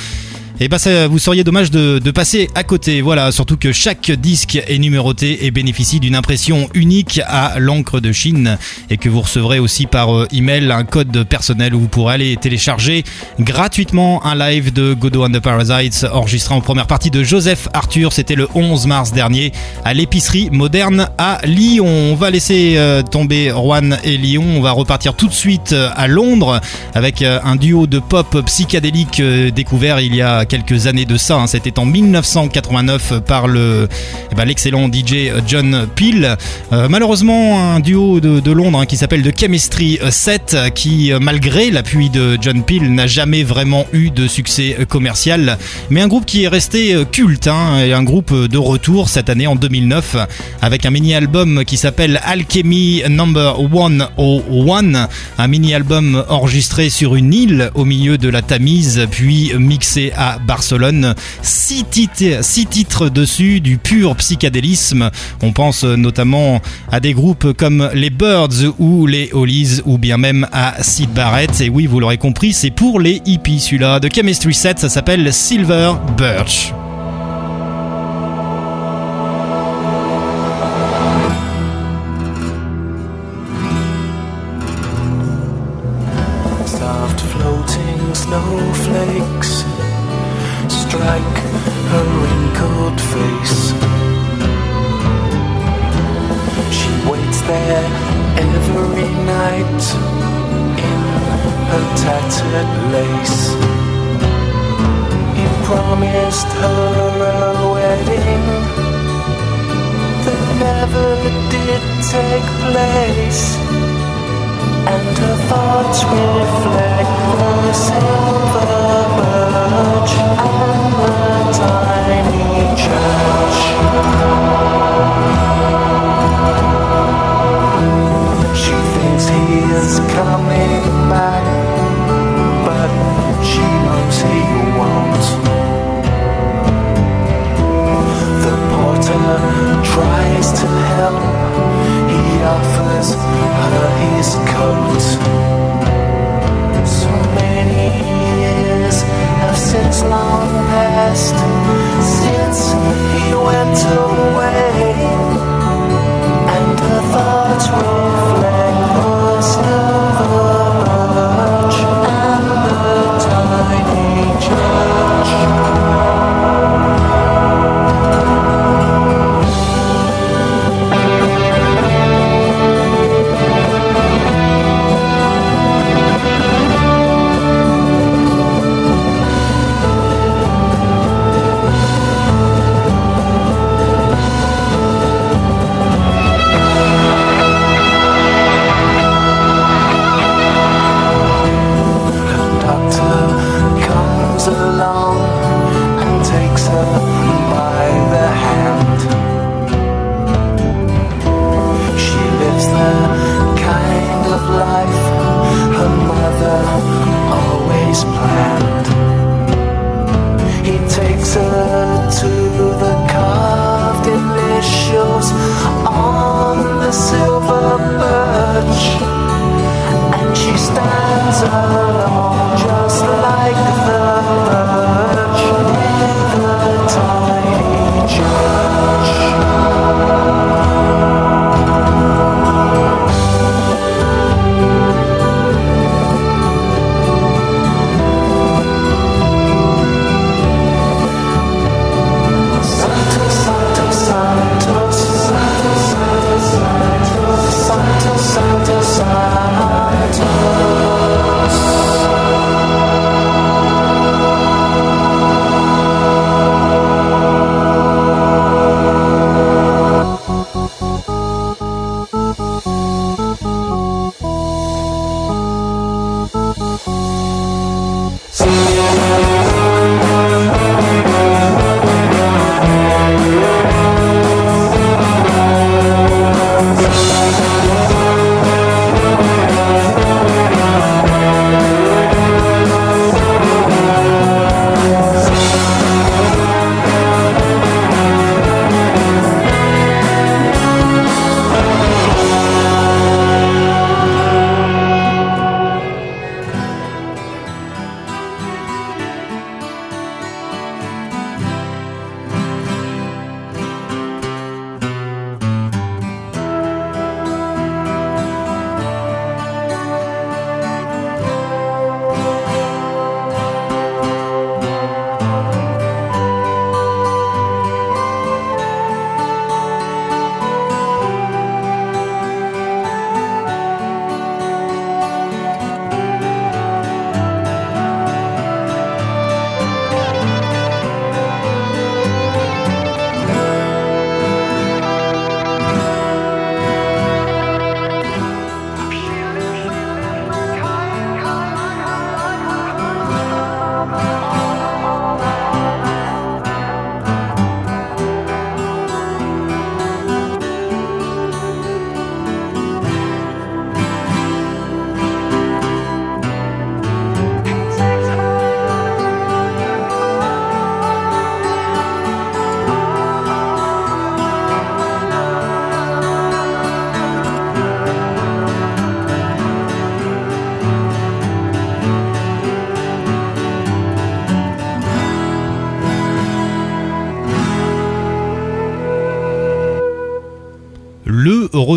Et bah ça, vous seriez dommage de, de passer à côté. Voilà, surtout que chaque disque est numéroté et bénéficie d'une impression unique à l'encre de Chine et que vous recevrez aussi par euh, email un code personnel où vous pourrez aller télécharger gratuitement un live de Godot and the Parasites enregistré en première partie de Joseph Arthur. C'était le 11 mars dernier à l'épicerie moderne à Lyon. On va laisser euh, tomber Rouen et Lyon. On va repartir tout de suite euh, à Londres avec un duo de pop psychédélique découvert il y a quelques années de ça. hein. C'était en 1989 par le eh ben, l'excellent DJ John Peel. Euh, malheureusement, un duo de, Londres hein, qui s'appelle The Chemistry 7 qui, euh, malgré l'appui de John Peel, n'a jamais vraiment eu de succès euh, commercial. Mais un groupe qui est resté euh, culte hein, et un groupe de retour cette année en 2009 avec un mini-album qui s'appelle Alchemy Number 101, un mini-album enregistré sur une île au milieu de la Tamise puis mixé à Barcelone. Six titres, six titres dessus, du pur psychédélisme. On pense notamment à des groupes comme les Birds ou les Hollies ou bien même à Sid Barrett. Et oui, vous l'aurez compris, c'est pour les hippies celui-là. De Chemistry 7, ça s'appelle Silver Birch.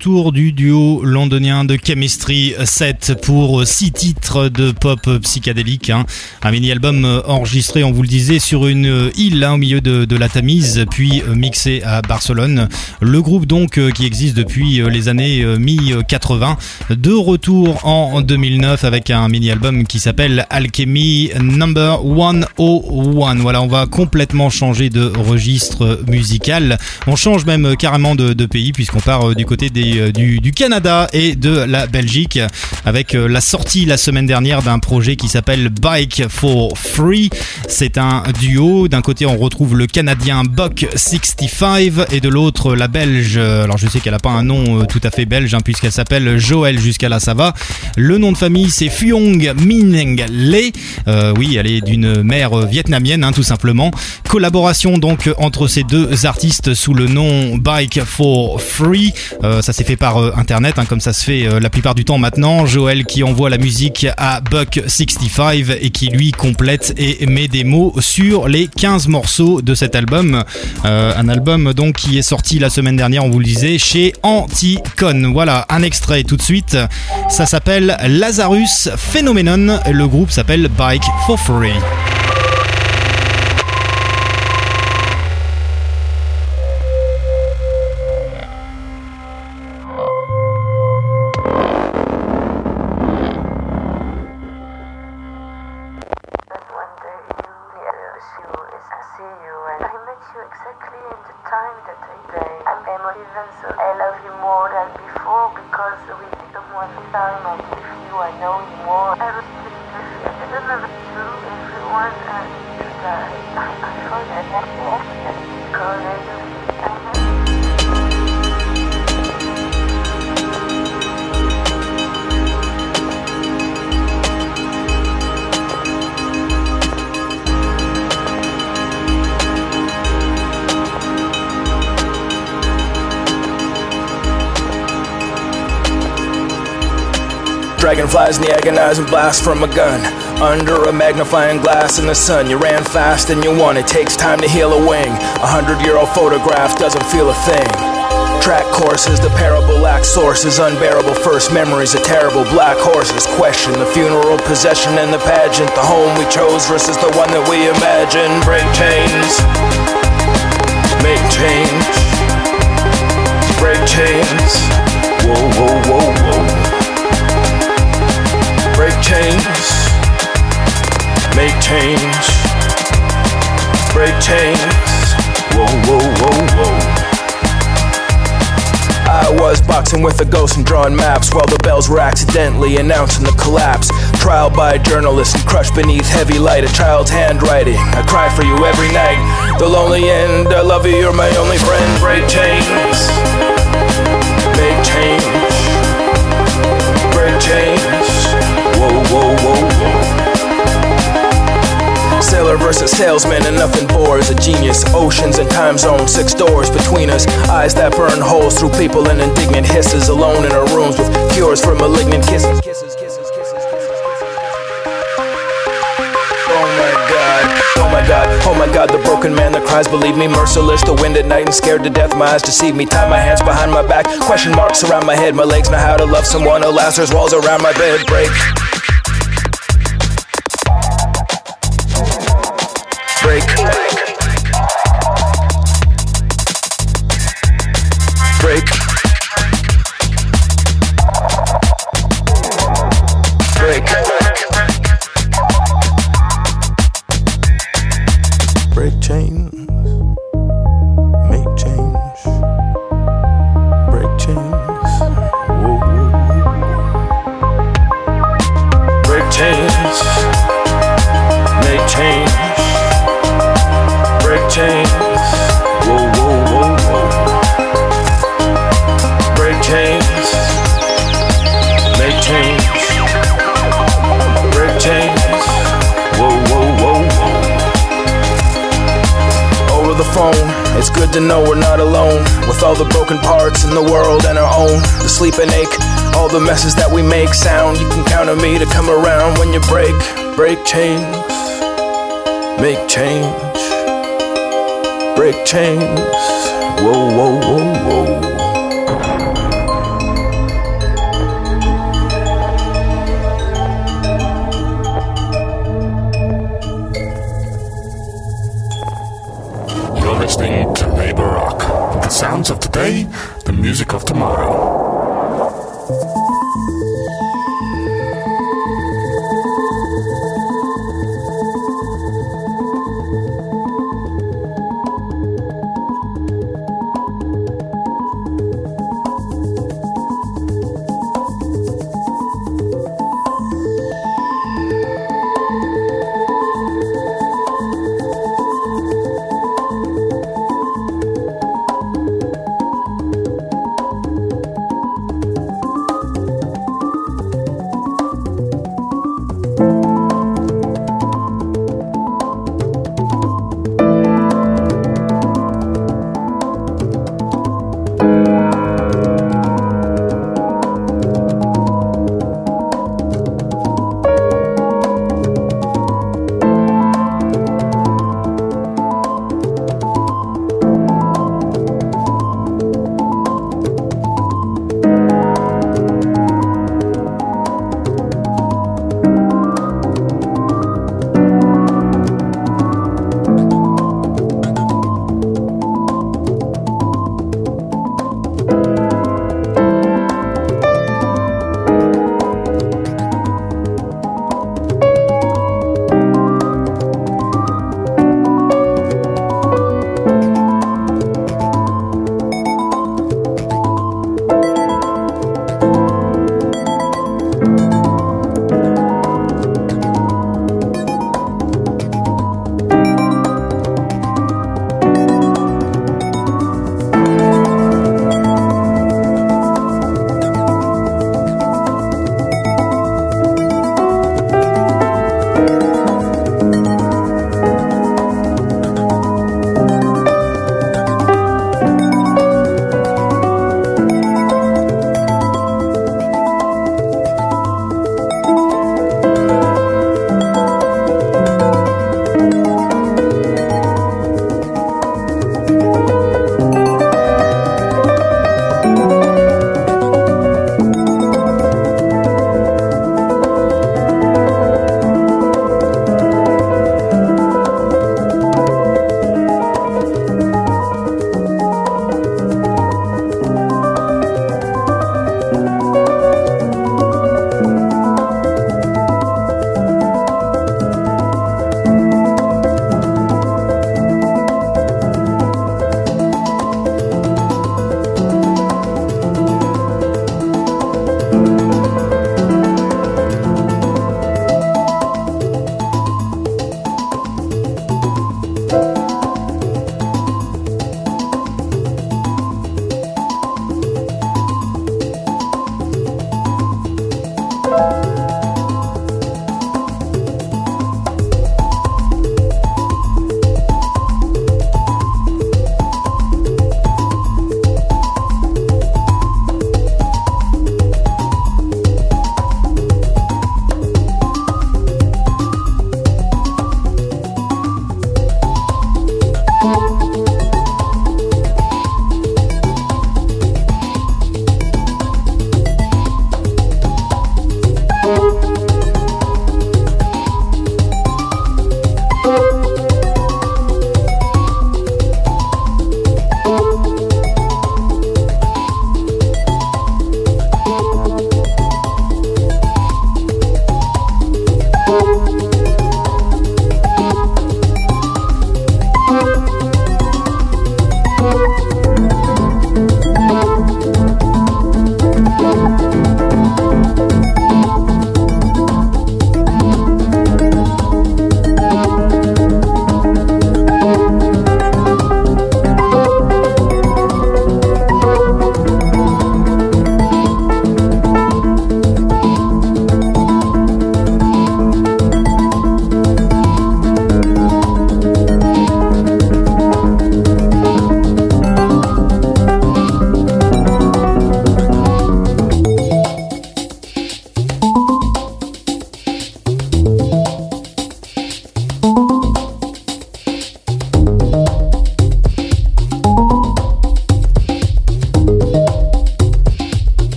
Retour du duo londonien de Chemistry 7 pour 6 titres de pop psychédélique. hein. Un mini-album euh, enregistré, on vous le disait, sur une euh, île hein, au milieu de, la Tamise, puis euh, mixé à Barcelone. Le groupe donc euh, qui existe depuis euh, les années euh, mi-80. De retour en 2009 avec un mini-album qui s'appelle Alchemy Number 101. Voilà, on va complètement changer de registre musical. On change même carrément de, pays puisqu'on part euh, du côté euh, du, Canada de la Belgique avec euh, la sortie la semaine dernière d'un projet qui s'appelle Bike for Free. C'est un duo. D'un côté, on retrouve le Canadien Buck 65 et de l'autre, la Belge. euh, Alors, je sais qu'elle n'a pas un nom euh, tout à fait belge hein, puisqu'elle s'appelle Joël. Jusqu'à là, ça va. Le nom de famille, c'est Phuong Minh Le. Oui, elle est d'une mère vietnamienne, hein, tout simplement. Collaboration donc entre ces deux artistes sous le nom Bike for Free. Euh, ça s'est fait par euh, internet, hein, comme ça se fait euh, la plupart du temps maintenant. Joël qui envoie la musique à Buck65 et qui lui complète et met des mots sur les 15 morceaux de cet album. Un album donc qui est sorti la semaine dernière, on vous le disait, chez Anticon. Voilà, un extrait tout de suite. Ça s'appelle Lazarus Phenomenon. Le groupe s'appelle Bike for Free. Agonizing blast from a gun. Under a magnifying glass in the sun, you ran fast and you won. It takes time to heal a wing. A hundred year old photograph doesn't feel a thing. Track courses, the parable lack sources, unbearable first memories of terrible black horses. Question the funeral possession and the pageant, the home we chose versus the one that we imagine. Break chains, make change, break chains. Whoa, whoa, whoa. Chains, make change, break chains. Whoa, whoa, whoa, whoa. I was boxing with a ghost and drawing maps while the bells were accidentally announcing the collapse. Trial by journalists and crushed beneath heavy light, a child's handwriting. I cry for you every night. The lonely end, I love you, you're my only friend. Break chains, make change, break chains. Sailor versus salesman, and nothing bores a genius. Oceans and time zones, six doors between us. Eyes that burn holes through people and indignant hisses. Alone in our rooms with cures for malignant kisses. kisses, kisses, kisses Oh my god, oh my god, oh my god, the broken man that cries, believe me, merciless. The wind at night and scared to death, my eyes deceive me. Tie my hands behind my back, question marks around my head. My legs know how to love someone, alas, there's walls around my bed. Break. The messes that we make sound. You can count on me to come around when you break, break chains, make change, break chains. Whoa, whoa, whoa, whoa. You're listening to Neighbor Rock. The sounds of today, the music of tomorrow.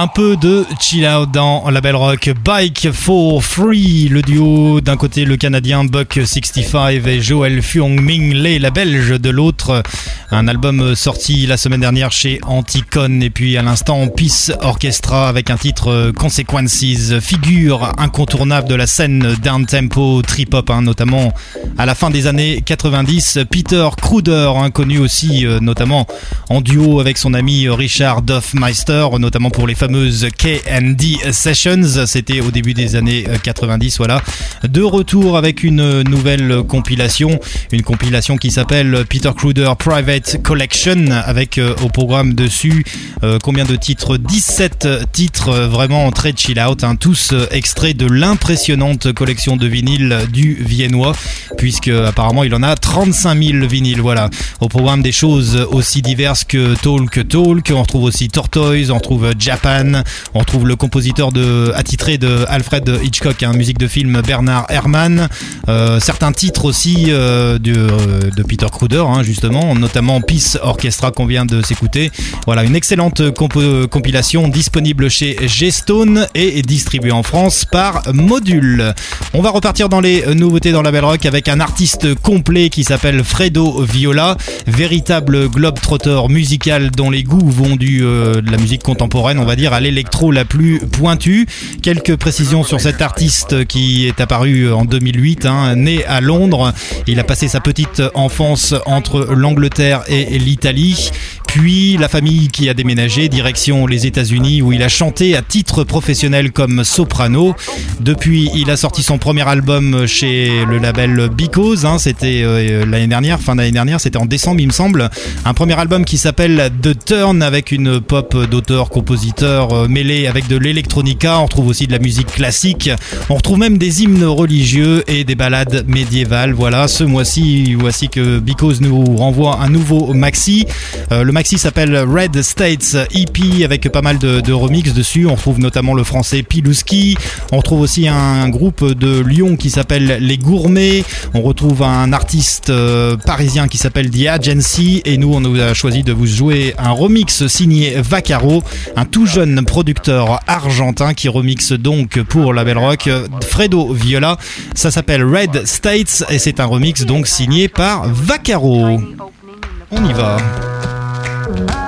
Un peu de chill out dans la belle rock Bike for Free, le duo d'un côté le canadien Buck 65 et Joel Fuong Ming Lei, la belge de l'autre. Un album sorti la semaine dernière chez Anticon et puis à l'instant Peace Orchestra avec un titre euh, Consequences, figure incontournable de la scène down tempo trip hop, hein, notamment à la fin des années 90. Peter Kruder, hein, connu aussi euh, notamment en duo avec son ami Richard Duffmeister, notamment pour les fameuses K&D Sessions. C'était au début des années euh, 90, voilà. De retour avec une nouvelle compilation, une compilation qui s'appelle Peter Kruder Private Collection, avec euh, au programme dessus euh, combien de titres? 17 titres euh, vraiment très chill out, hein, tous euh, extraits de l'impressionnante collection de vinyles du Viennois, puisque apparemment il en a 35 000 vinyles. Voilà. Au programme des choses aussi diverses que Talk Talk, on retrouve aussi Tortoise, on retrouve Japan, on retrouve le compositeur attitré de Alfred Hitchcock, hein, musique de film Bernard Herrmann, euh, certains titres aussi euh, de, euh, de Peter Kruder, hein, justement, notamment Peace Orchestra qu'on vient de s'écouter. Voilà, une excellente compilation disponible chez G-Stone et distribuée en France par Module. On va repartir dans les nouveautés dans la Belle Rock avec un artiste complet qui s'appelle Fredo Viola, véritable globe-trotter musical dont les goûts vont du, euh, de la musique contemporaine, on va dire, à l'électro la plus pointue. Quelques précisions sur cet artiste qui est apparu en 2008, hein, né à Londres. Il a passé sa petite enfance entre l'Angleterre et l'Italie. Puis la famille qui a déménagé direction les États-Unis où il a chanté à titre professionnel comme soprano. Depuis, il a sorti son premier album chez le label Because. hein, c'était euh, l'année dernière, fin d'année dernière, c'était en décembre, il me semble. Un premier album qui s'appelle The Turn avec une pop d'auteur-compositeur euh, mêlée avec de l'électronica. On retrouve aussi de la musique classique. On retrouve même des hymnes religieux et des ballades médiévales. Voilà, ce mois-ci, voici que Because nous renvoie un nouveau maxi. Euh, maxi s'appelle Red States EP avec pas mal de, remix dessus. On retrouve notamment le français Pilouski. On retrouve aussi un groupe de Lyon qui s'appelle Les Gourmets. On retrouve un artiste euh, parisien qui s'appelle The Agency. Et nous, on a choisi de vous jouer un remix signé Vaccaro, un tout jeune producteur argentin qui remixe donc pour la Belle Rock Fredo Viola. Ça s'appelle Red States et c'est un remix donc signé par Vaccaro. On y va. Let's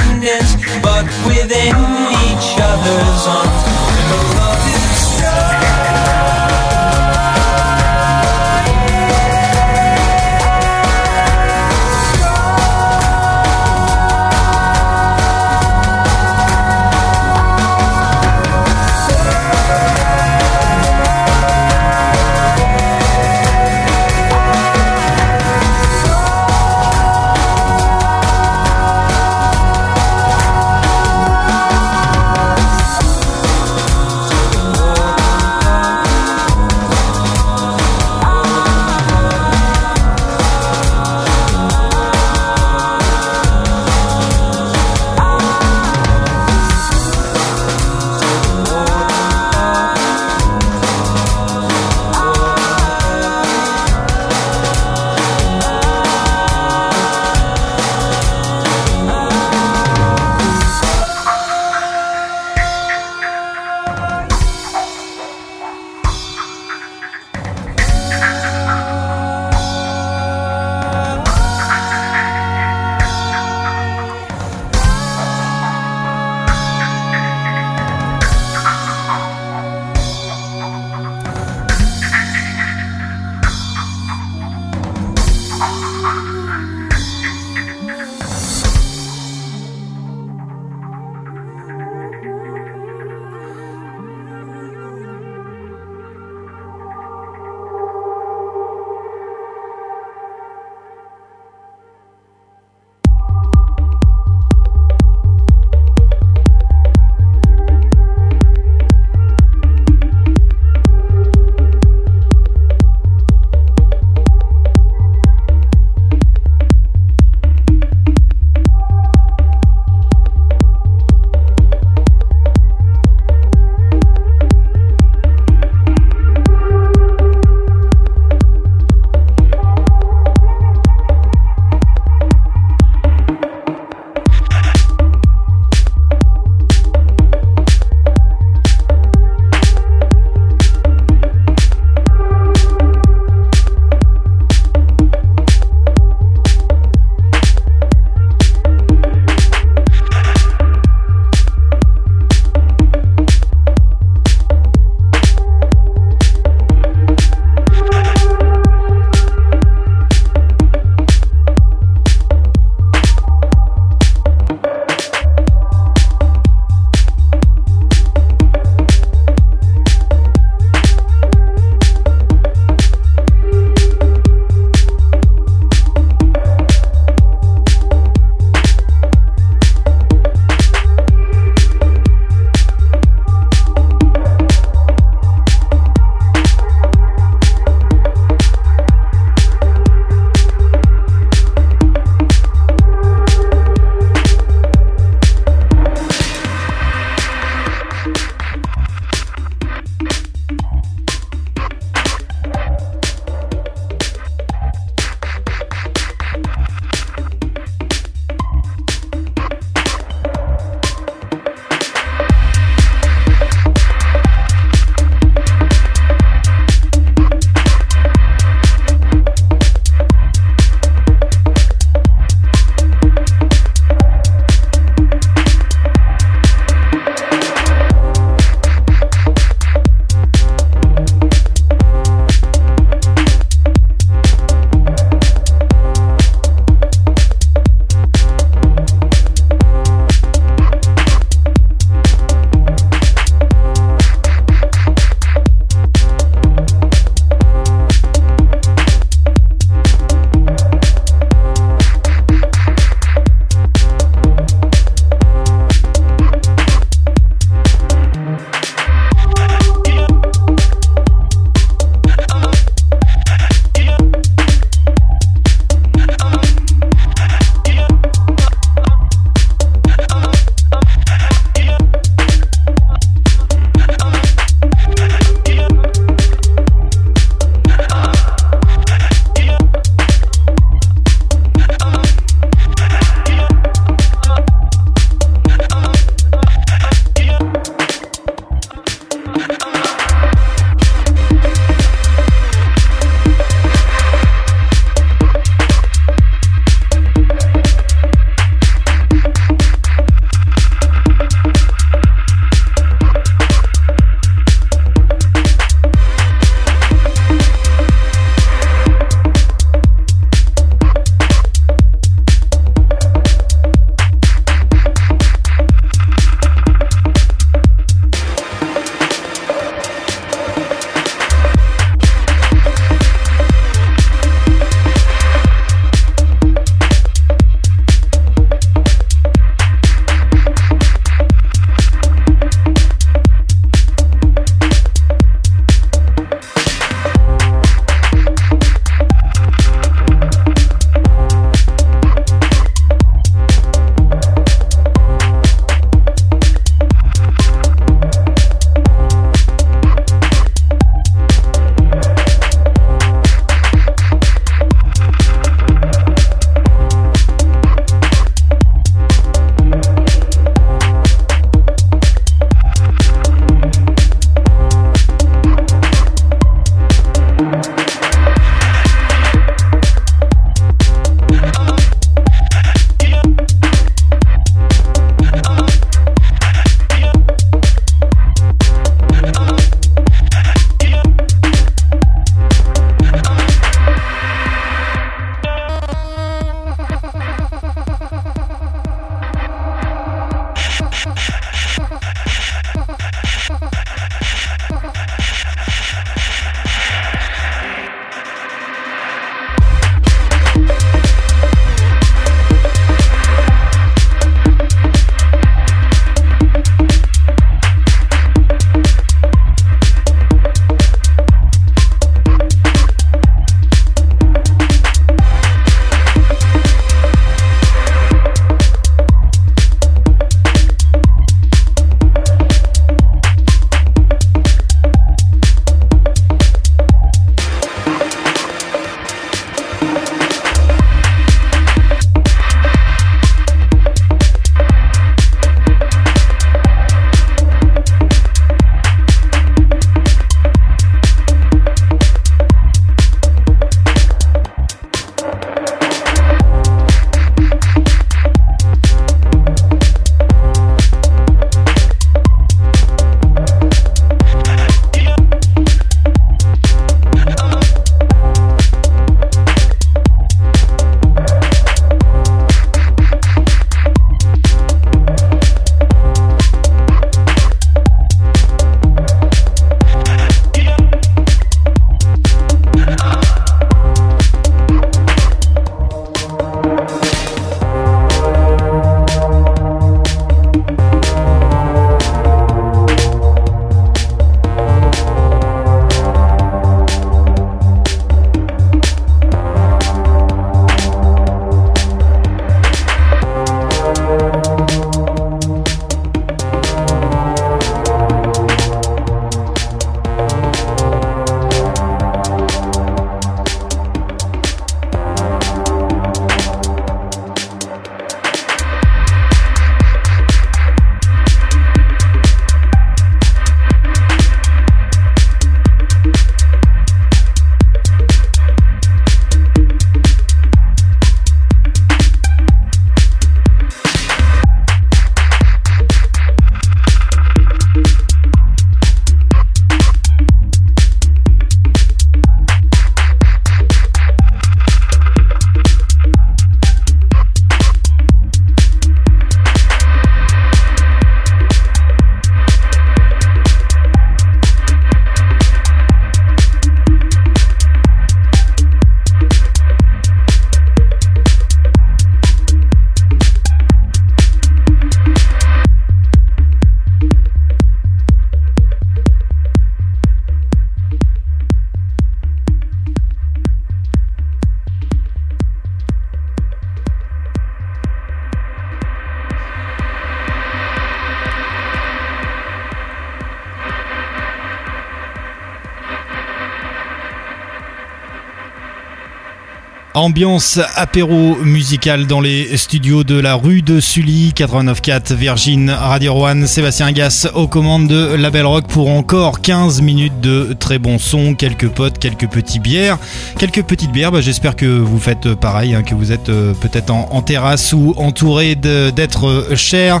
Ambiance apéro musical dans les studios de la rue de Sully, 89.4 Virgin Radio One. Sébastien Gas aux commandes de Label Rock pour encore 15 minutes de très bon son, quelques potes, quelques petits bières, quelques petites bières. Bah, J'espère que vous faites pareil, hein, que vous êtes euh, peut-être en, terrasse ou entouré d'êtres euh, chers.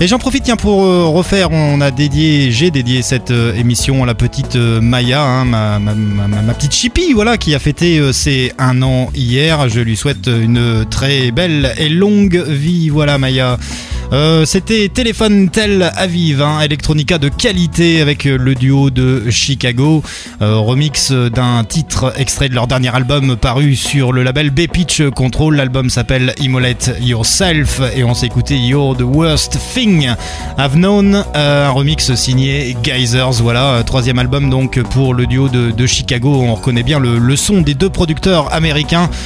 Et j'en profite tiens pour euh, refaire, on a dédié, j'ai dédié cette émission à la petite Maya, hein, ma, petite chippie, voilà, qui a fêté ses un an hier. Je lui souhaite une très belle et longue vie, voilà Maya. Euh, C'était Téléphone Tel Aviv, hein, Electronica de qualité avec le duo de Chicago, euh, remix d'un titre extrait de leur dernier album paru sur le label B-Pitch Control. L'album s'appelle Immolate Yourself et on s'est écouté You're the Worst Thing I've Known, euh, un remix signé Geysers. Voilà, troisième album donc pour le duo de, Chicago. On reconnaît bien le son des deux producteurs américains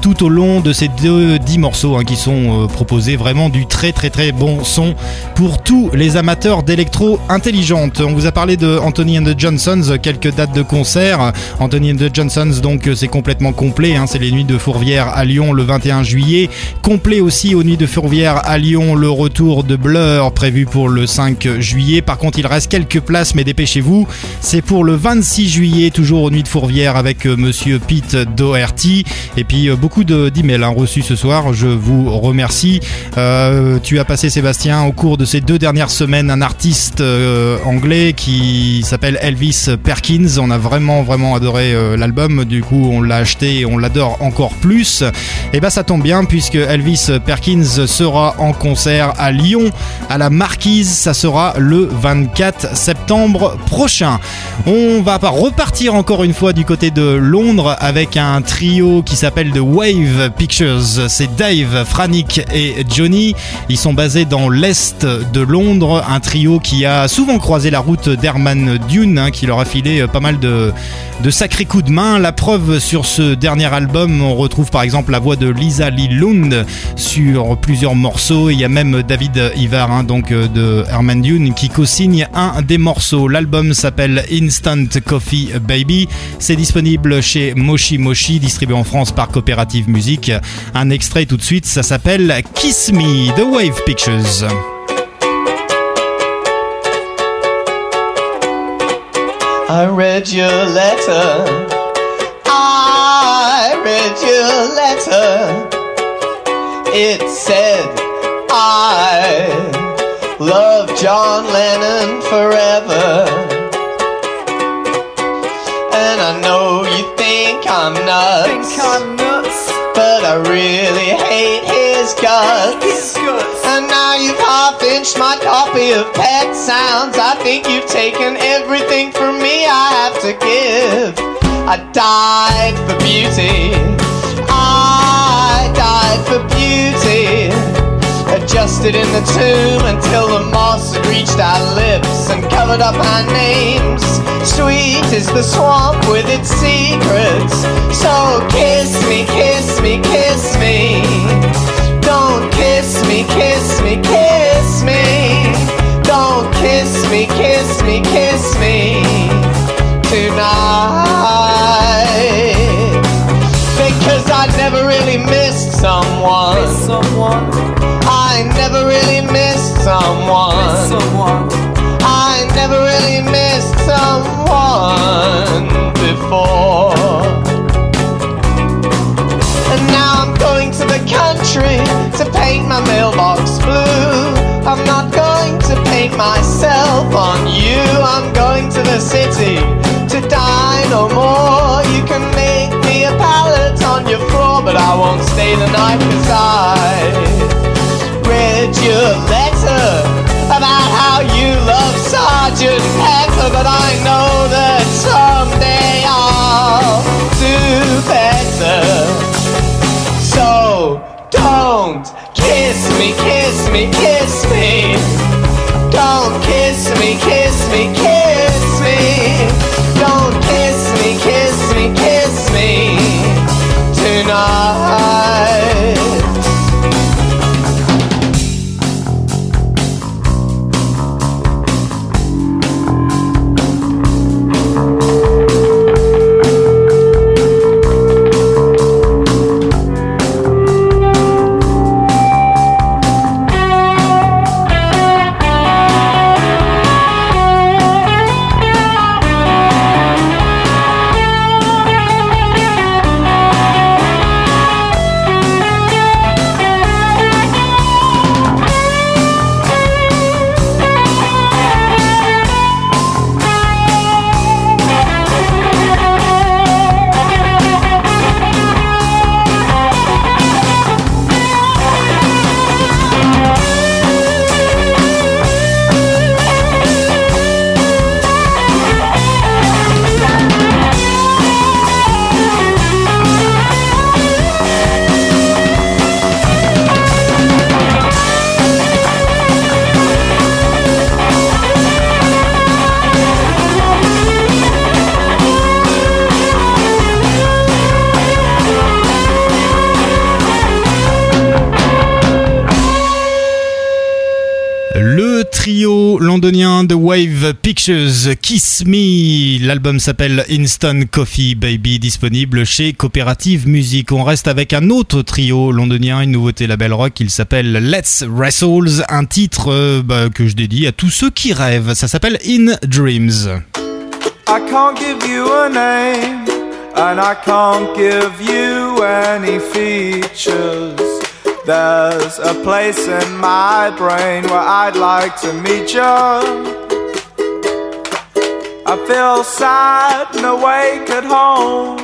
tout au long de ces deux dix morceaux hein, qui sont euh, proposés. Vraiment du très très très bon son pour tous les amateurs d'électro intelligente. On vous a parlé de Anthony and the Johnsons, quelques dates de concert. Anthony and the Johnsons, donc euh, c'est complètement complet. hein, c'est les nuits de Fourvière à Lyon le 21 juillet. Complet aussi aux nuits de Fourvière à Lyon le retour de Blur prévu pour le 5 juillet. Par contre, il reste quelques places, mais dépêchez-vous. C'est pour le 26 juillet, toujours aux nuits de Fourvière avec euh, Monsieur Pete Doherty. Et puis beaucoup de- d'emails hein, reçus ce soir. Je vous remercie. Euh, tu as passé Sébastien au cours de ces deux dernières semaines un artiste euh, anglais qui s'appelle Elvis Perkins. On a vraiment vraiment adoré euh, l'album. Du coup, on l'a acheté et on l'adore encore plus. Et bah ça tombe bien puisque Elvis Perkins sera en concert à Lyon à la Marquise. Ça sera le 24 septembre prochain. On va repartir encore une fois du côté de Londres avec un trio qui s'appelle The Wave Pictures. C'est Dave, Franik et Johnny. Ils sont basés dans l'est de Londres. Un trio qui a souvent croisé la route d'Herman Dune, hein, qui leur a filé euh, pas mal de, de sacrés coups de main. La preuve sur ce dernier album, on retrouve par exemple la voix de Lisa Lee Lund sur plusieurs morceaux. Il y a même David Ivar, hein, donc euh, de Herman Dune, qui co-signe un des morceaux. L'album s'appelle Instant Coffee Baby. C'est disponible chez Moshi Moshi, distribué en France par Coopérative Musique. Un extrait tout de suite, ça s'appelle Kiss Me, The Wave Pictures. I read your letter. I read your letter. It said, I love John Lennon forever. And I know you think I'm nuts. But I really hate his guts. And now you've half inched my copy of Pet Sounds. I think you've taken everything from me I have to give. I died for beauty. I died for beauty. Adjusted in the tomb until the moss had reached our lips and covered up our names. Sweet is the swamp with its secrets. So kiss me, kiss me, kiss me. Don't kiss me, kiss me, kiss me. Don't kiss me, kiss me, kiss me tonight. Because I never really missed someone. Never really missed someone. I never really missed someone before. And now I'm going to the country to paint my mailbox blue. I'm not going to paint myself on you. I'm going to the city to die no more. You can make me a pallet on your floor, but I won't stay the night cause I read your letter about how you love Sergeant Pepper, but I know that someday I'll do better. So don't kiss me, kiss me, kiss me. Don't kiss me, kiss me, kiss londonien The Wave Pictures, Kiss Me. L'album s'appelle Instant Coffee Baby, disponible chez Coopérative Music. On reste avec un autre trio londonien, une nouveauté label rock. Il s'appelle Let's Wrestles, un titre euh, bah, que je dédie à tous ceux qui rêvent. Ça s'appelle In Dreams. I can't give you a name, and I can't give you any features. There's a place in my brain where I'd like to meet you. I feel sad and awake at home,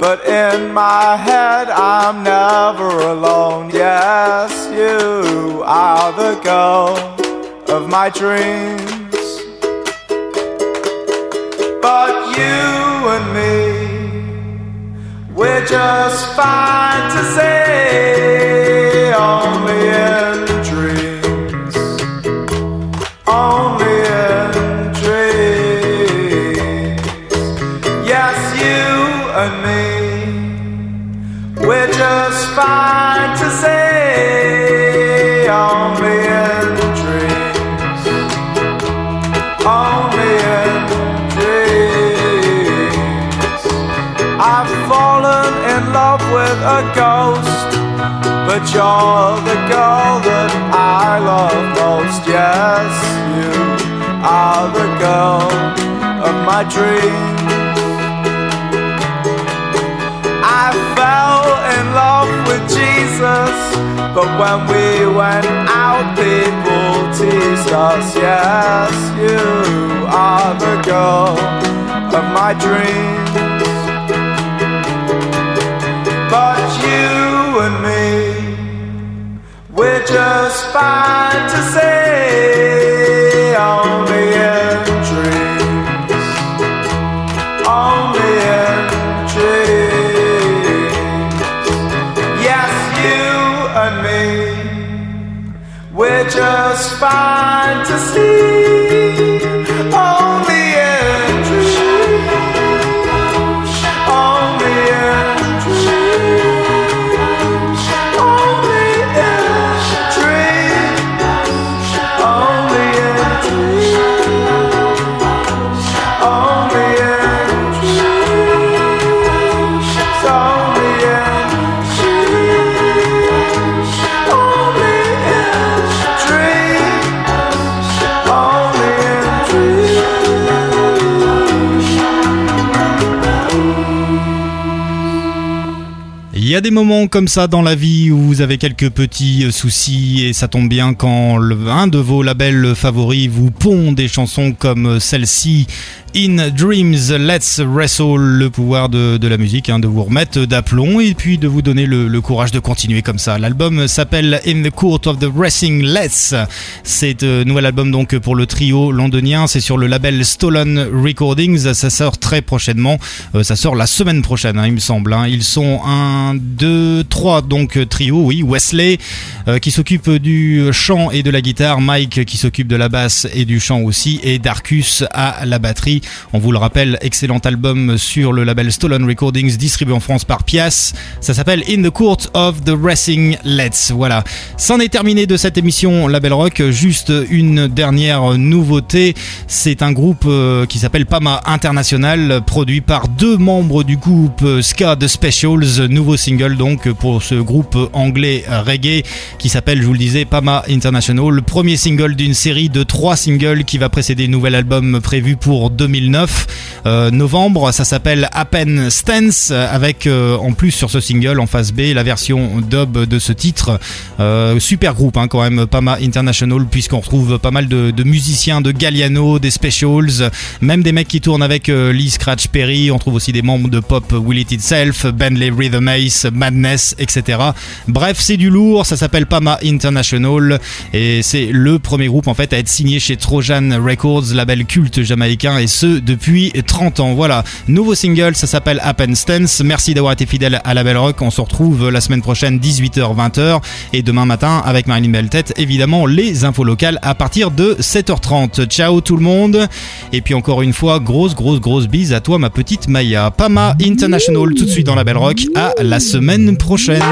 but in my head I'm never alone. Yes, you are the girl of my dreams. But you we're just fine to say, only. A ghost, but you're the girl that I love most. Yes, you are the girl of my dreams. I fell in love with Jesus, but when we went out, people teased us. Yes, you are the girl of my dreams. You and me, we're just fantasy, only in dreams, only in dreams. Yes, you and me, we're just fantasy, only y a des moments comme ça dans la vie où vous avez quelques petits euh, soucis et ça tombe bien quand un de vos labels favoris vous pond des chansons comme euh, celle-ci. In Dreams, Let's Wrestle, le pouvoir de, la musique, hein, de vous remettre d'aplomb et puis de vous donner le, courage de continuer comme ça. L'album s'appelle In the Court of the Wrestling Let's. C'est un nouvel album donc pour le trio londonien. C'est sur le label Stolen Recordings. Ça sort très prochainement. Euh, ça sort la semaine prochaine, hein, il me semble. hein. Ils sont un, deux, trois donc euh, trio. Oui, Wesley euh, qui s'occupe du chant et de la guitare, Mike qui s'occupe de la basse et du chant aussi, et Darkus à la batterie. On vous le rappelle, excellent album sur le label Stolen Recordings, distribué en France par Pias. Ça s'appelle In the Court of the Racing Let's. Voilà. C'en est terminé de cette émission Label Rock. Juste une dernière nouveauté. C'est un groupe euh, qui s'appelle Pama International, produit par deux membres du groupe euh, Ska The Specials. Nouveau single donc pour ce groupe anglais reggae qui s'appelle, je vous le disais, Pama International. Premier single d'une série de trois singles qui va précéder le nouvel album prévu pour 2009 euh, novembre. Ça s'appelle Appen Stance avec euh, en plus sur ce single en face B la version dub de ce titre. Euh, super groupe hein, quand même, Pama International puisqu'on retrouve pas mal de, musiciens de Galliano, des Specials, même des mecs qui tournent avec euh, Lee Scratch Perry. On trouve aussi des membres de Pop Will It Itself, Bentley Rhythm Ace, Madness, etc. Bref, c'est du lourd. Ça s'appelle Pama International et c'est le premier groupe en fait à être signé chez Trojan Records, label culte jamaïcain et ce depuis 30 ans. Voilà, nouveau single, ça s'appelle Happen Stance. Merci d'avoir été fidèle à la Belle Rock. On se retrouve la semaine prochaine 18h 20h et demain matin avec Marilyn Beltet évidemment les infos locales à partir de 7h30. Ciao tout le monde et puis encore une fois grosse grosse grosse bise à toi ma petite Maya. Pama International tout de suite dans la Belle Rock. À la semaine prochaine.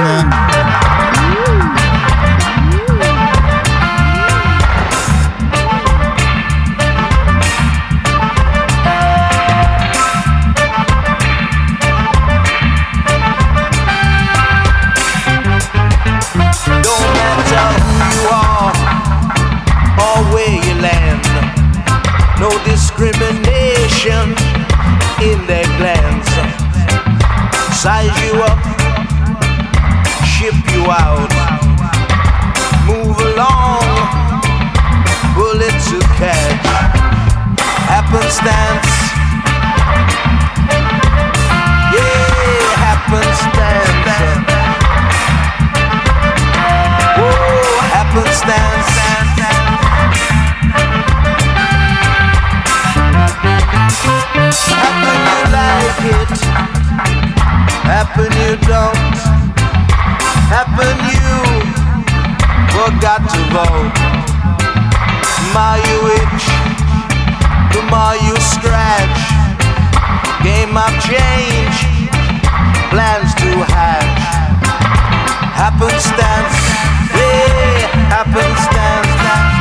In their glands. Size you up, ship you out. Move along, bullet to catch. Happenstance. Happen you like it, happen you don't, happen you forgot to vote. The more you itch, the more you scratch. Game of change, plans to hatch. Happenstance, yeah, happenstance,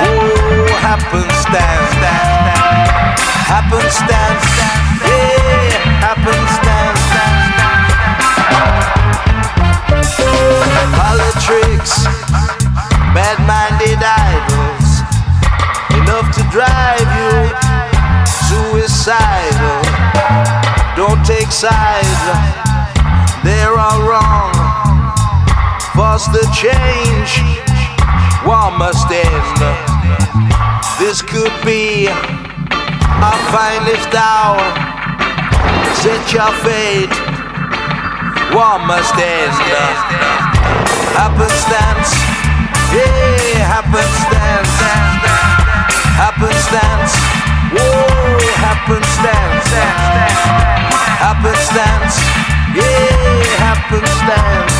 oh, happenstance, happenstance, yeah, happenstance. Politics, bad-minded idols, enough to drive you suicidal. Don't take sides, they're all wrong. Foster change, war must end. This could be our finest hour. Set your fate. One must end. Happenstance. Yeah, happenstance. Happenstance. Whoa, happenstance. Happenstance. Yeah, happenstance.